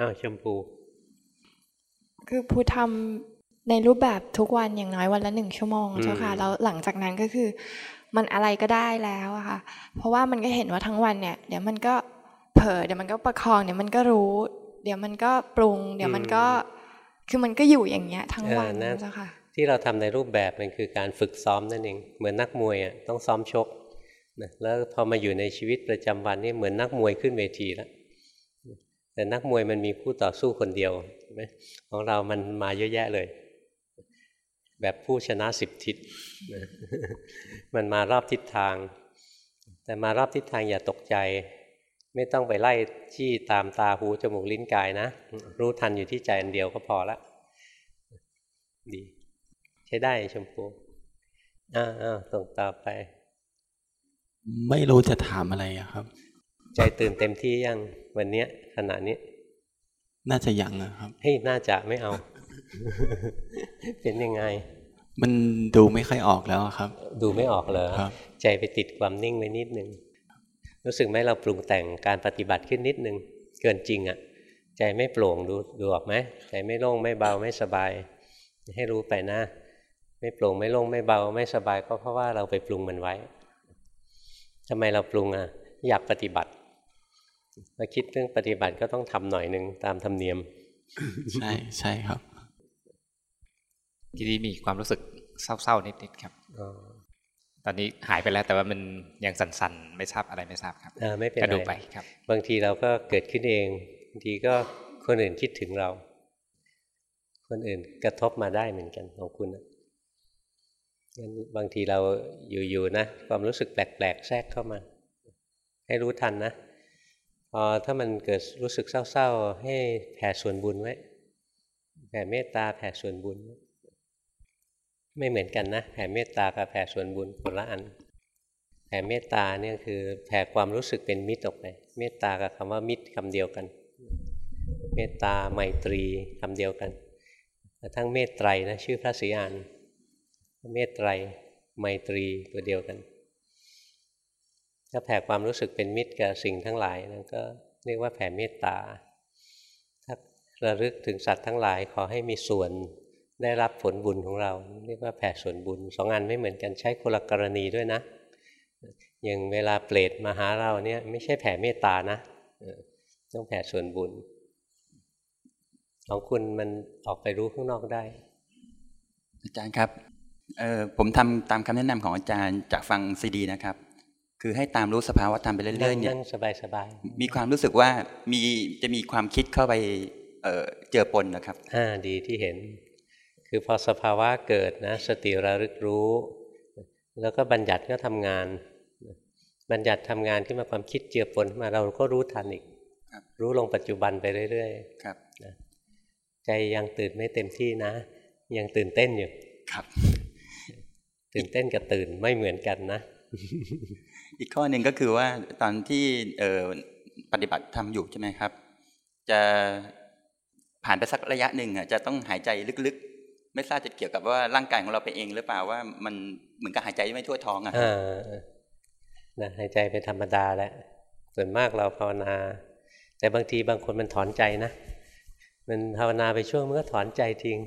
อ้าวชมพูคือผู้ทำในรูปแบบทุกวันอย่างน้อยวันละหนึ่งชั่วโมงเจ้าค่ะแล้วหลังจากนั้นก็คือ มันอะไรก็ได้แล้วอะค่ะ เพราะว่ามันก็เห็นว่าทั้งวันเนี่ย เดี๋ยวมันก็เผลอเดี๋ยวมันก็ประคองเดี๋ยวมันก็รู้ เดี๋ยวมันก็ปรุง เดี๋ยวมันก็คือมันก็อยู่อย่างเงี้ยทั้งวันเออนะเจ้าค่ะที่เราทำในรูปแบบมันคือการฝึกซ้อมนั่นเองเหมือนนักมวยอะต้องซ้อมชกนะแล้วพอมาอยู่ในชีวิตประจำวันนี่เหมือนนักมวยขึ้นเวทีแล้ว แต่นักมวยมันมีผู้ต่อสู้คนเดียวใช่ไหมของเรามันมาเยอะแยะเลย แบบผู้ชนะสิบทิศมันมารอบทิศทาง แต่มารอบทิศทางอย่าตกใจ ไม่ต้องไปไล่ที่ตามตาหูจมูกลิ้นกายนะ รู้ทันอยู่ที่ใจอันเดียวก็พอละดี ใช้ได้ชมพูอ้าอ้าวส่งต่อไป ไม่รู้จะถามอะไรอะครับ ใจตื่นเต็มที่ยังวันเนี้ยขณะนี้ น่าจะยังนะครับเฮ้ยน่าจะไม่เอา เป็นยังไง มันดูไม่ค่อยออกแล้วอะครับ ดูไม่ออกเลยครับใจไปติดความนิ่งไว้นิดนึงรู้สึกไหมเราปรุงแต่งการปฏิบัติขึ้นนิดนึงเกินจริงอะ่ะ ใจไม่โปร่งดูดูออกไหมใจไม่โล่งไม่เบาไม่สบาย ให้รู้ไปนะ ไม่โปร่งไม่โล่งไม่เบาไม่สบายก็เพราะว่าเราไปปรุงมันไว้ทำไมเราปรุงอะ อยากปฏิบัติ มาคิดเรื่องปฏิบัติก็ต้องทำหน่อยหนึ่งตามธรรมเนียม ใช่ใช่ครับทีนี้มีความรู้สึกเศร้าๆนิดๆครับอ๋อตอนนี้หายไปแล้วแต่ว่ามันยังสั่นๆ ไม่ทราบอะไรไม่ทราบครับเออไม่เป็นก็ไรดูไปครับ บางทีเราก็เกิดขึ้นเองบางทีก็คนอื่นคิดถึงเรา คนอื่นกระทบมาได้เหมือนกันของคุณนะงั้นบางทีเราอยู่ๆนะ ความรู้สึกแปลกๆ แทรกเข้ามา ให้รู้ทันนะ พอถ้ามันเกิดรู้สึกเศร้าๆ ให้แผ่ส่วนบุญไว้แผ่เมตตาแผ่ส่วนบุญ ไม่เหมือนกันนะแผ่เมตตากับแผ่ส่วนบุญคนละอันแผ่เมตตาเนี่ยคือแผ่ความรู้สึกเป็นมิตรออกไป เมตตากับคำว่ามิตรคำเดียวกัน เมตตาไมตรีคำเดียวกันแต่ทั้งเมตไตรนะชื่อพระศรีอานเมตไตรไมตรีตัวเดียวกัน ถ้าแผ่ความรู้สึกเป็นมิตรกับสิ่งทั้งหลายนั่นก็เรียกว่าแผ่เมตตา ถ้าระลึกถึงสัตว์ทั้งหลายขอให้มีส่วนได้รับผลบุญของเรา เรียกว่าแผ่ส่วนบุญสองอันไม่เหมือนกันใช้คนละกรณีด้วยนะ อย่างเวลาเปรตมาหาเราเนี่ยไม่ใช่แผ่เมตตานะต้องแผ่ส่วนบุญ ของคุณมันออกไปรู้ข้างนอกได้ อาจารย์ครับเออผมทำตามคำแนะนำของอาจารย์จากฟังซีดีนะครับ คือให้ตามรู้สภาวะธรรมไปเรื่อยๆเนี่ยนั่งสบายสบายมีความรู้สึกว่ามีจะมีความคิดเข้าไปเอ่อเจือปนนะครับๆอ่าดีที่เห็น คือพอสภาวะเกิดนะ สติระลึกรู้ แล้วก็บัญญัติก็ทำงาน บัญญัติทำงานขึ้นมาความคิดเจือปนขึ้นมาเราก็รู้ทันอีกครับรู้ลงปัจจุบันไปเรื่อยครับๆใจยังตื่นไม่เต็มที่นะ ยังตื่นเต้นอยู่ครับ ตื่นเต้นกับตื่นไม่เหมือนกันนะ อีกข้อหนึ่งก็คือว่าตอนที่ปฏิบัติทำอยู่ใช่ไหมครับ จะผ่านไปสักระยะหนึ่งอะจะต้องหายใจลึกๆ ไม่ทราบจะเกี่ยวกับว่าร่างกายของเราไปเองหรือเปล่าว่ามันเหมือนกับหายใจไม่ทั่วท้องอะอ่านะหายใจเป็นธรรมดาแหละส่วนมากเราภาวนา แต่บางทีบางคนมันถอนใจนะมันภาวนาไปช่วงมันก็ถอนใจทิ้ง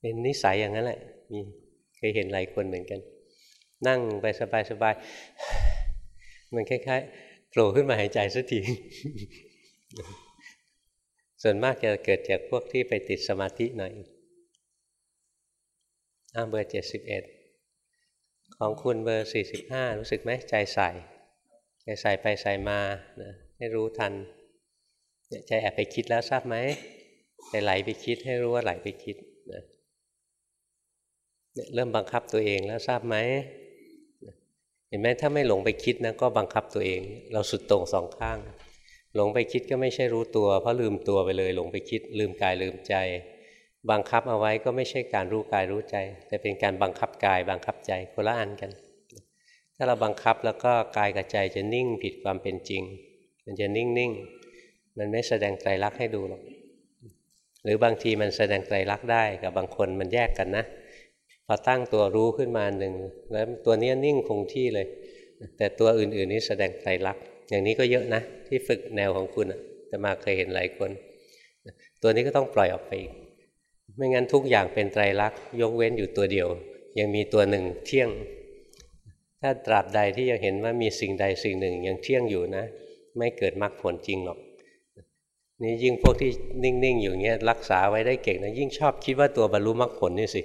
เป็นนิสัยอย่างนั้นแหละ มีเคยเห็นหลายคนเหมือนกัน นั่งไปสบายๆ มันคล้ายๆโผล่ขึ้นมาหายใจสักทีส่วนมากจะเกิดจากพวกที่ไปติดสมาธิหน่อยอ้าเบอร์เจ็ดสิบเอ็ดของคุณเบอร์สี่สิบห้ารู้สึกไหมใจใส่ใจใส่ไปใส่มานะให้รู้ทันเนี่ยใจแอบไปคิดแล้วทราบไหมใจไหลไปคิดให้รู้ว่าไหลไปคิดนะเนี่ยเริ่มบังคับตัวเองแล้วทราบไหม ห็นไหมถ้าไม่หลงไปคิดนะก็บังคับตัวเอง เราสุดโต่งสองข้าง หลงไปคิดก็ไม่ใช่รู้ตัวเพราะลืมตัวไปเลย หลงไปคิด ลืมกายลืมใจ บังคับเอาไว้ก็ไม่ใช่การรู้กายรู้ใจ แต่เป็นการบังคับกาย บังคับใจคนละอันกัน ถ้าเราบังคับแล้วก็กายกับใจจะนิ่งผิดความเป็นจริง มันจะนิ่งนิ่งมันไม่แสดงไตรลักษณ์ให้ดูหรอกหรือบางทีมันแสดงไตรลักษณ์ได้กับบางคนมันแยกกันนะ พอตั้งตัวรู้ขึ้นมาหนึ่งแล้วตัวนี้นิ่งคงที่เลย แต่ตัวอื่นๆนี้แสดงไตรลักษณ์อย่างนี้ก็เยอะนะ ที่ฝึกแนวของคุณจะมาเคยเห็นหลายคน ตัวนี้ก็ต้องปล่อยออกไปอีกไม่งั้นทุกอย่างเป็นไตรลักษณ์ยกเว้นอยู่ตัวเดียว ยังมีตัวหนึ่งเที่ยง ถ้าตราบใดที่ยังเห็นว่ามีสิ่งใดสิ่งหนึ่งยังเที่ยงอยู่นะ ไม่เกิดมรรคผลจริงหรอกนี่ยิ่งพวกที่นิ่งๆอยู่เงี้ยรักษาไว้ได้เก่งนะยิ่งชอบคิดว่าตัวบรรลุมรรคผลนี่สิ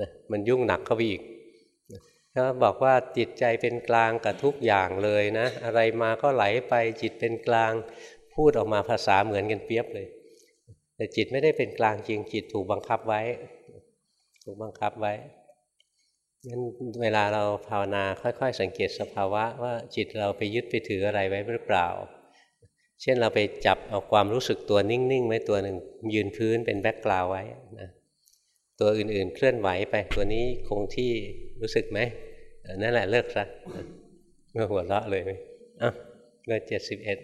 นะมันยุ่งหนักเข้าไปอีกถ้าบอกว่าจิตใจเป็นกลางกับทุกอย่างเลยนะ อะไรมาก็ไหลไปจิตเป็นกลางพูดออกมาภาษาเหมือนกันเปียบเลย แต่จิตไม่ได้เป็นกลางจริงจิตถูกบังคับไว้ ถูกบังคับไว้งั้นเวลาเราภาวนาค่อย ๆ สังเกตสภาวะว่าจิตเราไปยึดไปถืออะไรไว้หรือเปล่า เช่นเราไปจับเอาความรู้สึกตัวนิ่งๆไว้ตัวหนึ่งยืนพื้นเป็นแบ็กกราวไว้นะ ตัวอื่นๆเคลื่อนไหวไปตัวนี้คงที่รู้สึกไหมเออนั่นแหละเลิกซะเมื่อหัวเราะเลยอะเบอร์เจ็ดสิบเอ็ด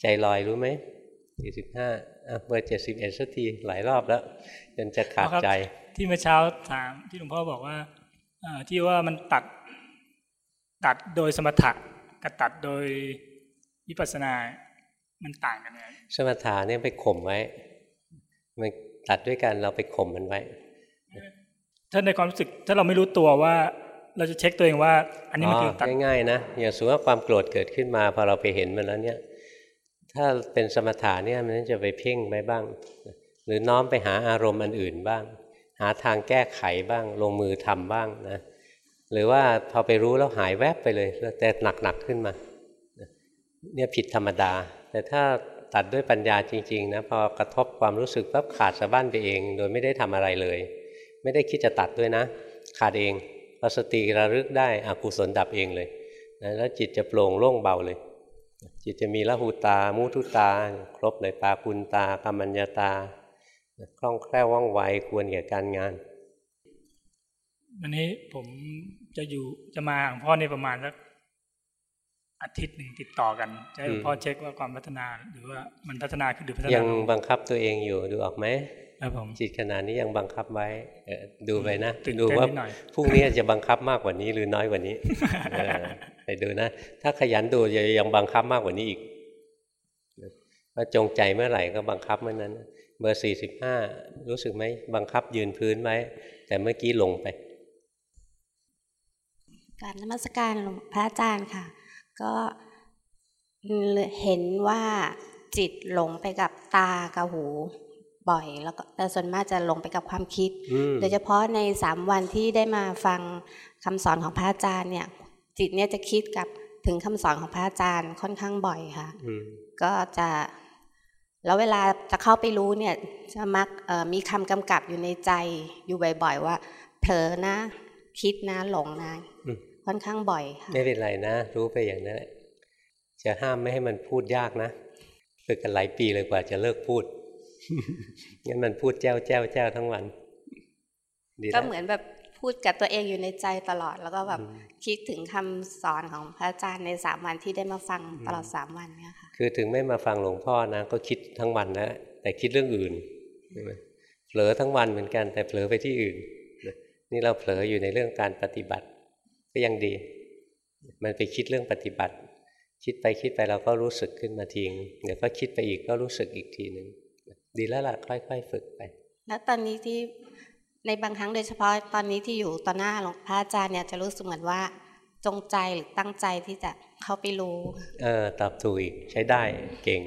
ใจลอยรู้ไหมสี่สิบห้าอะเบอร์เจ็ดสิบเอ็ดสักทีหลายรอบแล้วจนจะขาดใจ ที่เมื่อเช้าถามที่หลวงพ่อบอกว่าเอ่อที่ว่ามันตัดตัดโดยสมถะกับตัดโดยวิปัสสนา มันต่างกันเนี่ยสมถะเนี่ยไปข่มไว้มัน ตัดด้วยกันเราไปข่มมันไว้ ถ้าในความรู้สึกถ้าเราไม่รู้ตัวว่า เราจะเช็คตัวเองว่า อันนี้มันคือตัดง่ายๆนะอย่างสมมติว่าความโกรธเกิดขึ้นมาพอเราไปเห็นมันแล้วเนี่ย ถ้าเป็นสมถะเนี่ยมันจะไปเพ่งไปบ้าง หรือน้อมไปหาอารมณ์อันอื่นบ้าง หาทางแก้ไขบ้าง ลงมือทำบ้างนะหรือว่าพอไปรู้แล้วหายแวบไปเลยแล้วแต่หนักๆขึ้นมาเนี่ยผิดธรรมดา แต่ถ้า ตัดด้วยปัญญาจริงๆนะพอกระทบความรู้สึกปั๊บขาดสะบั้นไปเอง โดยไม่ได้ทำอะไรเลย ไม่ได้คิดจะตัดด้วยนะ ขาดเองพอสติระลึกได้อกุศลดับเองเลยนะแล้วจิตจะโปร่งโล่งเบาเลย จิตจะมีละหูตา มุทุตา ครบเลยปาคุณตากรรมัญญาตาคล่องแคล่วว่องไวควรแก่การงานวันนี้ผมจะอยู่จะมาหาหลวงพ่อในประมาณสัก อาทิตย์หนึ่งติดต่อกันจะให้หลวงพ่อเช็คว่าความพัฒนาหรือว่ามันพัฒนาขึ้นหรือพัฒนายังลงบังคับตัวเองอยู่ดูออกไหมครับผมจิตขนาดนี้ยังบังคับไว้เออดูไปนะตื่นดูเต้นว่านิดหน่อยพรุ่งนี้จะบังคับมากกว่านี้หรือน้อยกว่านี้เออไปดูนะ ถ้าขยันดูจะยังบังคับมากกว่านี้อีกว่าจงใจเมื่อไหร่ก็บังคับเมื่อนั้น เบอร์สี่สิบห้ารู้สึกไหมบังคับยืนพื้นไว้ แต่เมื่อกี้ลงไปกรารนมัสการหลวงพระอาจารย์ค่ะ ก็เห็นว่าจิตหลงไปกับตากับหูบ่อย แล้วก็แต่ส่วนมากจะหลงไปกับความคิดอืมโดยเฉพาะในสามวันที่ได้มาฟังคำสอนของพระอาจารย์เนี่ย จิตเนี่ยจะคิดกับถึงคำสอนของพระอาจารย์ค่อนข้างบ่อยค่ะอืมก็จะแล้วเวลาจะเข้าไปรู้เนี่ยจะมักเอ่อมีคำกำกับอยู่ในใจอยู่บ่อย ๆ ว่าเผลอนะ คิดนะหลงนะอืม ค่อนข้างบ่อยค่ะไม่เป็นไรนะ รู้ไปอย่างนั้นแหละจะห้ามไม่ให้มันพูดยากนะฝึกกันหลายปีเลยกว่าจะเลิกพูดงั้นมันพูดแจ้วแจ้วแจ้วทั้งวันดีก็แล้วเหมือนแบบพูดกับตัวเองอยู่ในใจตลอด แล้วก็แบบอืมคิดถึงคำสอนของพระอาจารย์ในสามวันที่ได้มาฟังตลอดสามวันเนี่ยค่ะคือถึงไม่มาฟังหลวงพ่อนะก็คิดทั้งวันนะแต่คิดเรื่องอื่นใช่ไหมเผลอทั้งวันเหมือนกันแต่เผลอไปที่อื่นนะนี่เราเผลออยู่ในเรื่องการปฏิบัติ ก็ยังดี มันไปคิดเรื่องปฏิบัติ คิดไปคิดไปเราก็รู้สึกขึ้นมาทีงเดี๋ยวก็คิดไปอีกก็รู้สึกอีกทีหนึ่งดีแล้วล่ะค่อย ๆ ฝึกไป แล้วตอนนี้ที่ในบางครั้งโดยเฉพาะตอนนี้ที่อยู่ต่อหน้าหลวงพระอาจารย์เนี่ยจะรู้สึกเหมือนว่าจงใจหรือตั้งใจที่จะเข้าไปรู้ เออตอบถูกอีกใช้ได้เก่ง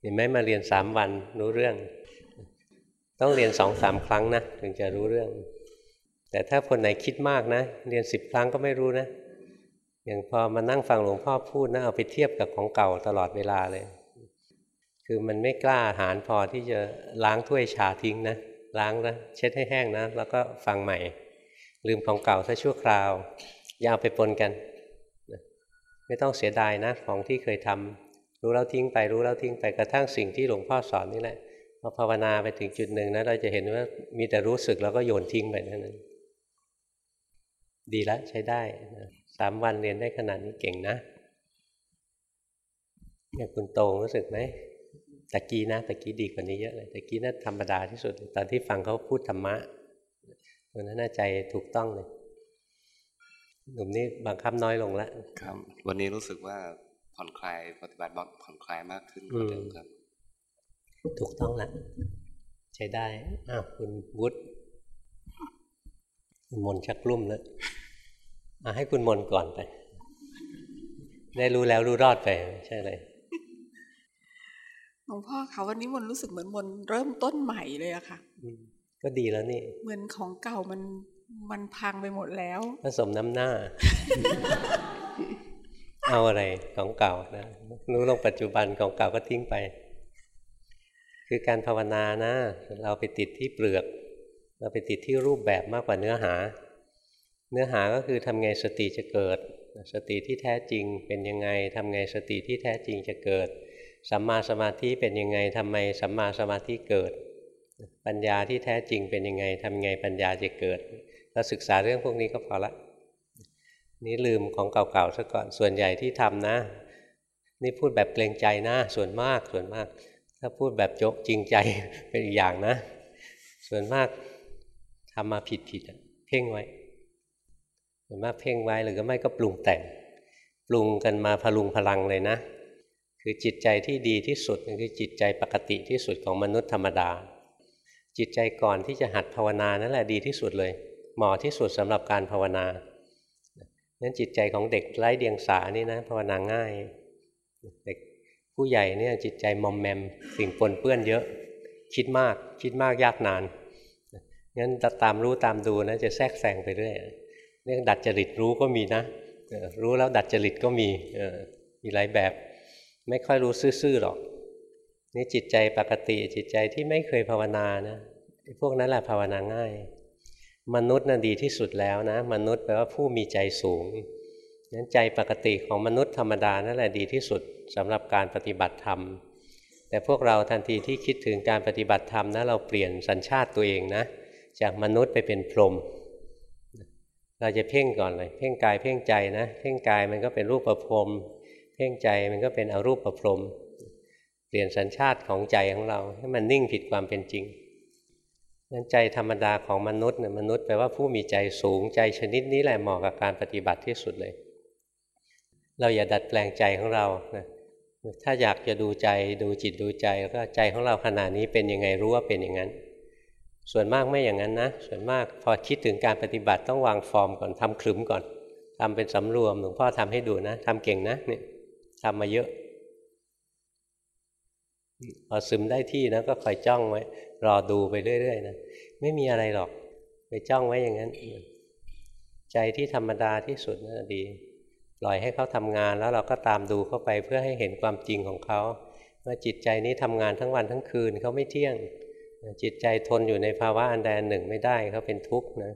เห็นไหมมาเรียนสามวันรู้เรื่อง ต้องเรียนสองสามครั้งนะถึงจะรู้เรื่อง แต่ถ้าคนไหนคิดมากนะ เรียนสิบครั้งก็ไม่รู้นะอย่างพอมานั่งฟังหลวงพ่อพูดนะเอาไปเทียบกับของเก่าตลอดเวลาเลย คือมันไม่กล้าหาญพอที่จะล้างถ้วยชาทิ้งนะล้างนะเช็ดให้แห้งนะ แล้วก็ฟังใหม่ ลืมของเก่าซะชั่วคราว อย่าเอาไปปนกัน ไม่ต้องเสียดายนะ ของที่เคยทำรู้แล้วทิ้งไปรู้แล้วทิ้งไปกระทั่งสิ่งที่หลวงพ่อสอนนี่แหละพอภาวนาไปถึงจุดหนึ่งนะเราจะเห็นว่ามีแต่รู้สึกแล้วก็โยนทิ้งไปเท่นั้น ดีแล้วใช้ได้นะสามวันเรียนได้ขนาดนี้เก่งนะเนี่ยคุณโตงรู้สึกไหมตะกี้นะตะกี้ดีกว่านี้เยอะเลยตะกี้น่าธรรมดาที่สุด ตอนที่ฟังเขาพูดธรรมะตอนนั้นน่าใจถูกต้องเลยหนุ่มนี่บังคับน้อยลงแล้วครับ วันนี้รู้สึกว่าผ่อนคลายปฏิบัติผ่อนคลายมากขึ้นกว่าเดิมครับ ถูกต้องแล้วใช้ได้อ้าวคุณวุฒิคุณ มนชักกลุ่มแล้วอะให้คุณมนก่อนไป ได้รู้แล้วรู้รอดไปไม่ใช่เลยหลวงพ่อคะวันนี้มนรู้สึกเหมือนมนเริ่มต้นใหม่เลยอะค่ะอืมก็ดีแล้วนี่ เหมือนของเก่ามันมันพังไปหมดแล้วผสมน้ำหน้า เอาอะไรของเก่านะรู้ลงปัจจุบันของเก่าก็ทิ้งไป คือการภาวนานะ เราไปติดที่เปลือก เราไปติดที่รูปแบบมากกว่าเนื้อหา เนื้อหาก็คือทำไงสติจะเกิด สติที่แท้จริงเป็นยังไงทำไงสติที่แท้จริงจะเกิด สัมมาสมาธิเป็นยังไงทำไมสัมมาสมาธิเกิด ปัญญาที่แท้จริงเป็นยังไงทำไงปัญญาจะเกิดเราศึกษาเรื่องพวกนี้ก็พอละ นี่ลืมของเก่าๆซะก่อนส่วนใหญ่ที่ทำนะ นี่พูดแบบเกรงใจนะ ส่วนมากส่วนมาก ถ้าพูดแบบโจกจริงใจเป็นอีกอย่างนะ ส่วนมาก ทำมาผิดๆเพ่งไว้ส่วนมาเพ่งไว้หรือก็ไม่ก็ปรุงแต่ง ปรุงกันมาพลุงพลังเลยนะ คือจิตใจที่ดีที่สุดคือจิตใจปกติที่สุดของมนุษย์ธรรมดา จิตใจก่อนที่จะหัดภาวนานั่นแหละดีที่สุดเลย เหมาะที่สุดสำหรับการภาวนานั้นจิตใจของเด็กไร้เดียงสานี่นะภาวนาง่ายเด็กผู้ใหญ่เนี่ยจิตใจมอมแมมสิ่งปนเปื้อนเยอะ คิดมากคิดมากยากนาน งั้นตามรู้ตามดูนะจะแทรกแซงไปเรื่อยเรื่องดัดจริตรู้ก็มีนะรู้แล้วดัดจริตก็มีมีหลายแบบ ไม่ค่อยรู้ซื่อๆหรอก นี่จิตใจปกติจิตใจที่ไม่เคยภาวนานะพวกนั้นแหละภาวนาง่าย มนุษย์น่ะดีที่สุดแล้วนะ มนุษย์แปลว่าผู้มีใจสูงนั้นใจปกติของมนุษย์ธรรมดานั่นแหละดีที่สุดสำหรับการปฏิบัติธรรม แต่พวกเราทันทีที่คิดถึงการปฏิบัติธรรมนะเราเปลี่ยนสัญชาติตัวเองนะ จากมนุษย์ไปเป็นพรหมเราจะเพ่งก่อนเลยเพ่งกายเพ่งใจนะ เพ่งกายมันก็เป็นรูปประพรมเพ่งใจมันก็เป็นอรูปประพรมเปลี่ยนสัญชาติของใจของเรา ให้มันนิ่งผิดความเป็นจริงนั้นใจธรรมดาของมนุษย์เนี่ยมนุษย์แปลว่าผู้มีใจสูงใจชนิดนี้แหละเหมาะกับการปฏิบัติที่สุดเลย เราอย่าดัดแปลงใจของเรานะถ้าอยากจะดูใจดูจิตดูใจก็ใจของเราขณะนี้เป็นยังไงรู้ว่าเป็นอย่างนั้น ส่วนมากไม่อย่างนั้นนะ ส่วนมากพอคิดถึงการปฏิบัติต้องวางฟอร์มก่อนทำคลึมก่อนทำเป็นสำรวมหลวงพ่อทำให้ดูนะทำเก่งนะเนี่ยทำมาเยอะพอซึมได้ที่นะก็คอยจ้องไว้ รอดูไปเรื่อยๆนะไม่มีอะไรหรอก ไปจ้องไว้อย่างนั้น ใจที่ธรรมดาที่สุดนะดีปล่อยให้เขาทำงานแล้วเราก็ตามดูเข้าไปเพื่อให้เห็นความจริงของเขาว่าจิตใจนี้ทำงานทั้งวันทั้งคืนเขาไม่เที่ยง จิตใจทนอยู่ในภาวะอันใดอันหนึ่งไม่ได้เขาเป็นทุกข์นะ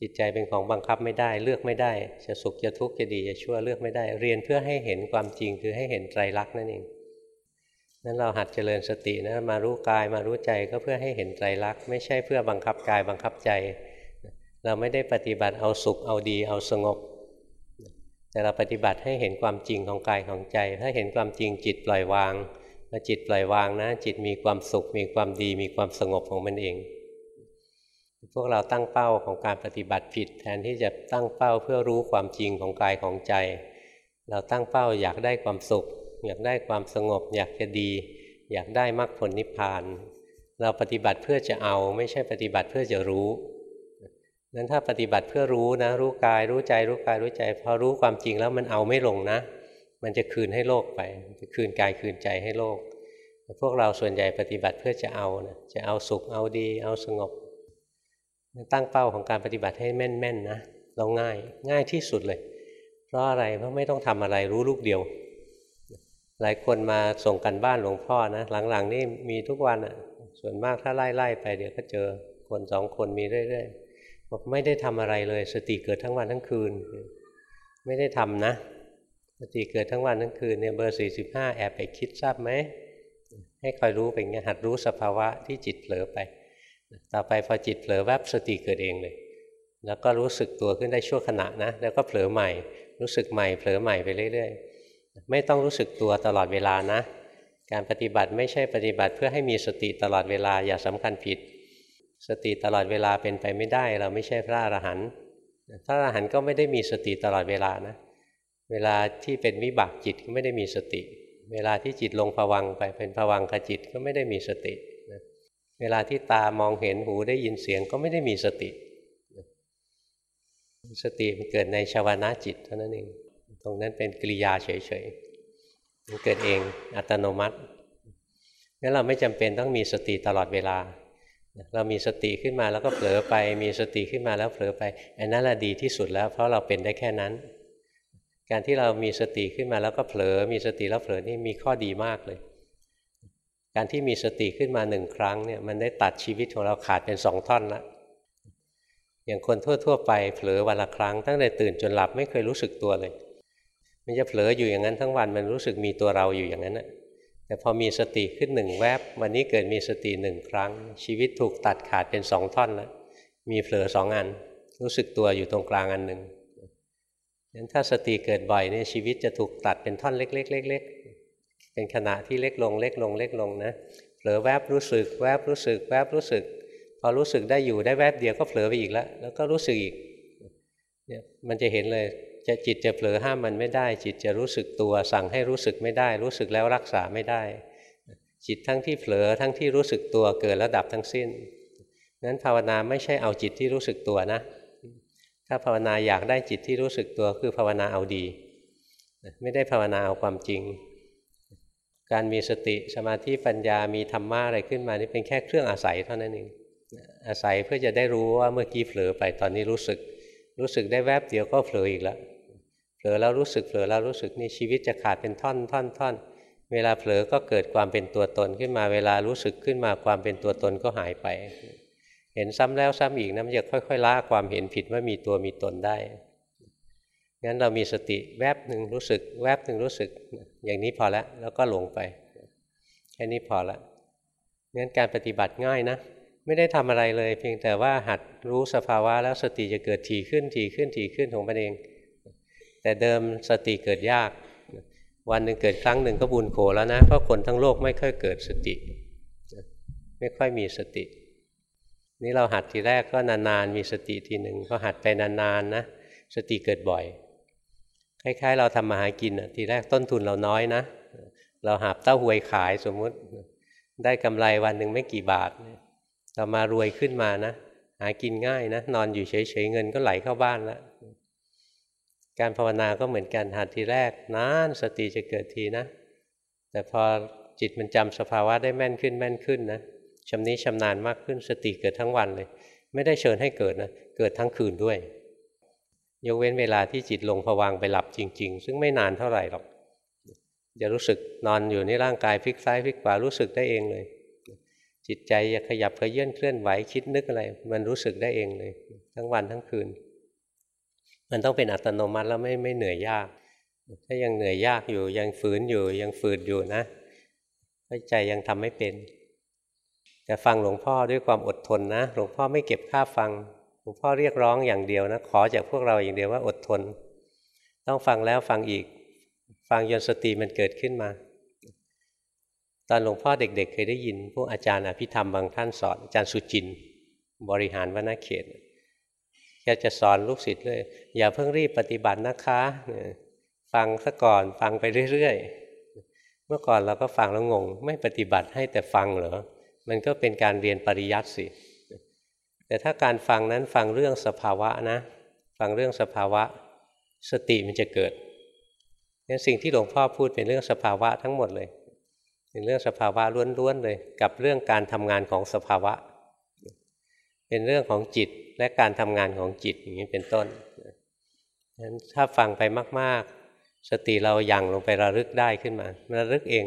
จิตใจเป็นของบังคับไม่ได้ เลือกไม่ได้ จะสุขจะทุกข์จะดีจะชั่วเลือกไม่ได้ เรียนเพื่อให้เห็นความจริงคือให้เห็นไตรลักษณ์นั่นเองนั้นเราหัดเจริญสตินะมารู้กายมารู้ใจก็เพื่อให้เห็นไตรลักษณ์ไม่ใช่เพื่อบังคับกายบังคับใจ เราไม่ได้ปฏิบัติเอาสุขเอาดีเอาสงบ แต่เราปฏิบัติให้เห็นความจริงของกายของใจ ถ้าเห็นความจริงจิตปล่อยวาง อจิตปล่อยวางนะ จิตมีความสุข มีความดี มีความสงบของมันเอง พวกเราตั้งเป้าของการปฏิบัติผิด แทนที่จะตั้งเป้าเพื่อรู้ความจริงของกายของใจ เราตั้งเป้าอยากได้ความสุข อยากได้ความสงบ อยากจะดี อยากได้มรรคผลนิพพาน เราปฏิบัติเพื่อจะเอาไม่ใช่ปฏิบัติเพื่อจะรู้นั้นถ้าปฏิบัติเพื่อรู้นะ รู้กายรู้ใจ รู้กายรู้ใจพอรู้ความจริงแล้วมันเอาไม่ลงนะ มันจะคืนให้โลกไปจะคืนกายคืนใจให้โลก พวกเราส่วนใหญ่ปฏิบัติเพื่อจะเอานะจะเอาสุขเอาดี เอาสงบ ตั้งเป้าของการปฏิบัติให้แม่นๆนะเราง่ายง่ายที่สุดเลย เพราะอะไรเพราะไม่ต้องทำอะไรรู้ลูกเดียว หลายคนมาส่งกันบ้านหลวงพ่อนะหลังๆนี่มีทุกวันอะส่วนมากถ้าไล่ๆไปเดี๋ยวก็เจอคนสองคนมีเรื่อยๆบอกไม่ได้ทำอะไรเลย สติเกิดทั้งวันทั้งคืน ไม่ได้ทำนะ ติเกิดทั้งวันทั้งคืนเนี่ยเบอร์สี่สิบห้าแอบไปคิดทราบไหม ให้คอยรู้เป็นไงหัดรู้สภาวะที่จิตเผลอไป ต่อไปพอจิตเผลอแวบสติเกิดเองเลย แล้วก็รู้สึกตัวขึ้นได้ชั่วขณะนะ แล้วก็เผลอใหม่ รู้สึกใหม่เผลอใหม่ไปเรื่อย ๆ ไม่ต้องรู้สึกตัวตลอดเวลานะ การปฏิบัติไม่ใช่ปฏิบัติเพื่อให้มีสติตลอดเวลาอย่าสำคัญผิด สติตลอดเวลาเป็นไปไม่ได้ เราไม่ใช่พระอรหันต์พระอรหันต์ก็ไม่ได้มีสติตลอดเวลานะเเวลาที่เป็นวิบากจิตก็ไม่ได้มีสติ เวลาที่จิตลงผวังไปเป็นผวังคจิตก็ไม่ได้มีสตินะเวลาที่ตามองเห็นหูได้ยินเสียงก็ไม่ได้มีสตินะสติมันเกิดในชาวนาจิตเท่านั้นเอง ตรงนั้นเป็นกิริยาเฉยๆมันเกิดเองอัตโนมัติงั้นเราไม่จำเป็นต้องมีสติตลอดเวลา เรามีสติขึ้นมาแล้วก็เผลอไป มีสติขึ้นมาแล้วเผลอไปอันนั้นแหละดีที่สุดแล้ว เพราะเราเป็นได้แค่นั้น การที่เรามีสติขึ้นมาแล้วก็เผลอ มีสติแล้วเผลอนี่มีข้อดีมากเลย การที่มีสติขึ้นมาหนึ่งครั้งเนี่ยมันได้ตัดชีวิตของเราขาดเป็นสองท่อนละอย่างคนทั่ว ๆ ไปเผลอวันละครั้งตั้งแต่ตื่นจนหลับไม่เคยรู้สึกตัวเลย มันจะเผลออยู่อย่างนั้นทั้งวันมันรู้สึกมีตัวเราอยู่อย่างนั้นนะแต่พอมีสติขึ้นหนึ่งแวบ วันนี้เกิดมีสติหนึ่งครั้ง ชีวิตถูกตัดขาดเป็นสองท่อนแล้วมีเผลอสองอัน รู้สึกตัวอยู่ตรงกลางอันหนึ่ง งั้นถ้าสติเกิดบ่อยเนี่ยชีวิตจะถูกตัดเป็นท่อนเล็กๆเล็กๆเป็นขณะที่เล็กลงเล็กลงเล็กลงนะเผลอแวบรู้สึก แวบรู้สึก แวบรู้สึก พอรู้สึกได้อยู่ได้แวบเดียวก็เผลอไปอีกแล้ว แล้วก็รู้สึกอีกเนี่ยมันจะเห็นเลยจะจิตจะเผลอห้ามมันไม่ได้ จิตจะรู้สึกตัวสั่งให้รู้สึกไม่ได้ รู้สึกแล้วรักษาไม่ได้ จิตทั้งที่เผลอทั้งที่รู้สึกตัวเกิดระดับทั้งสิ้นนั้นภาวนาไม่ใช่เอาจิตที่รู้สึกตัวนะ ถ้าภาวนาอยากได้จิตที่รู้สึกตัวคือภาวนาเอาดี ไม่ได้ภาวนาเอาความจริง การมีสติสมาธิปัญญามีธรรมะอะไรขึ้นมานี่เป็นแค่เครื่องอาศัยเท่านั้นเองอาศัยเพื่อจะได้รู้ว่าเมื่อกี้เผลอไปตอนนี้รู้สึก รู้สึกได้แวบเดียวก็เผลออีกแล้วเผลอแล้วรู้สึกเผลอแล้วรู้สึกนี่ชีวิตจะขาดเป็นท่อนท่อนท่อนเวลาเผลอก็เกิดความเป็นตัวตนขึ้นมา เวลารู้สึกขึ้นมาความเป็นตัวตนก็หายไป เห็นซ้ำแล้วซ้ำอีกนะมันจะค่อยๆละความเห็นผิดว่ามีตัวมีตนได้งั้นเรามีสติแวบหนึ่งรู้สึก แวบหนึ่งรู้สึก อย่างนี้พอแล้วแล้วก็หลงไปแค่นี้พอละงั้นการปฏิบัติง่ายนะไม่ได้ทำอะไรเลย เพียงแต่ว่าหัดรู้สภาวะแล้วสติจะเกิดถี่ขึ้นถี่ขึ้นถี่ขึ้นของมันเอง แต่เดิมสติเกิดยาก วันหนึ่งเกิดครั้งหนึ่งก็บุญโขแล้วนะเพราะคนทั้งโลกไม่ค่อยเกิดสติ ไม่ค่อยมีสติ นี่เราหัดทีแรกก็นานๆมีสติทีหนึ่งพอหัดไปนานๆนะสติเกิดบ่อยคล้ายๆเราทำมาหากินทีแรกต้นทุนเราน้อยนะ เราหาบเต้าหวยขายสมมุติได้กำไรวันหนึ่งไม่กี่บาทต่อมารวยขึ้นมานะ หากินง่ายนะ นอนอยู่เฉยๆเงินก็ไหลเข้าบ้านแล้วการภาวนาก็เหมือนกันหัดทีแรกนานสติจะเกิดทีนะ แต่พอจิตมันจำสภาวะได้แม่นขึ้นแม่นขึ้นนะ ชำนี้ชำนาญมากขึ้นสติเกิดทั้งวันเลย ไม่ได้เชิญให้เกิดนะเกิดทั้งคืนด้วย ยกเว้นเวลาที่จิตลงผวังไปหลับจริง ๆ ซึ่งไม่นานเท่าไหร่หรอกจะรู้สึกนอนอยู่ในร่างกายพลิกซ้ายพลิกขวารู้สึกได้เองเลย จิตใจจะขยับเขยื่อนเคลื่อนไหวคิดนึกอะไร มันรู้สึกได้เองเลย ทั้งวันทั้งคืน มันต้องเป็นอัตโนมัติแล้วไม่ไม่เหนื่อยยาก ถ้ายังเหนื่อยยากอยู่ยังฝืนอยู่ยังฝืดอยู่นะใจยังทำไม่เป็น แต่ฟังหลวงพ่อด้วยความอดทนนะ หลวงพ่อไม่เก็บค่าฟัง หลวงพ่อเรียกร้องอย่างเดียวนะ ขอจากพวกเราอย่างเดียวว่าอดทน ต้องฟังแล้วฟังอีก ฟังจนสติมันเกิดขึ้นมา ตอนหลวงพ่อเด็ก ๆ เคยได้ยิน พวกอาจารย์อภิธรรมบางท่านสอนอาจารย์สุจิน บริหารวนาเขตแกจะสอนลูกศิษย์เลย อย่าเพิ่งรีบปฏิบัตินะคะฟังซะก่อนฟังไปเรื่อยๆเมื่อก่อนเราก็ฟังแล้วงง ไม่ปฏิบัติให้แต่ฟังเหรอ มันก็เป็นการเรียนปริยัติสิ แต่ถ้าการฟังนั้นฟังเรื่องสภาวะนะ ฟังเรื่องสภาวะ สติมันจะเกิดเนี่สิ่งที่หลวงพ่อพูดเป็นเรื่องสภาวะทั้งหมดเลย เป็นเรื่องสภาวะล้วนๆเลย กับเรื่องการทำงานของสภาวะ เป็นเรื่องของจิตและการทำงานของจิตอย่างนี้เป็นต้นนั้นถ้าฟังไปมาก ๆ สติเรายั่งลงไประลึกได้ขึ้นมา ระลึกเอง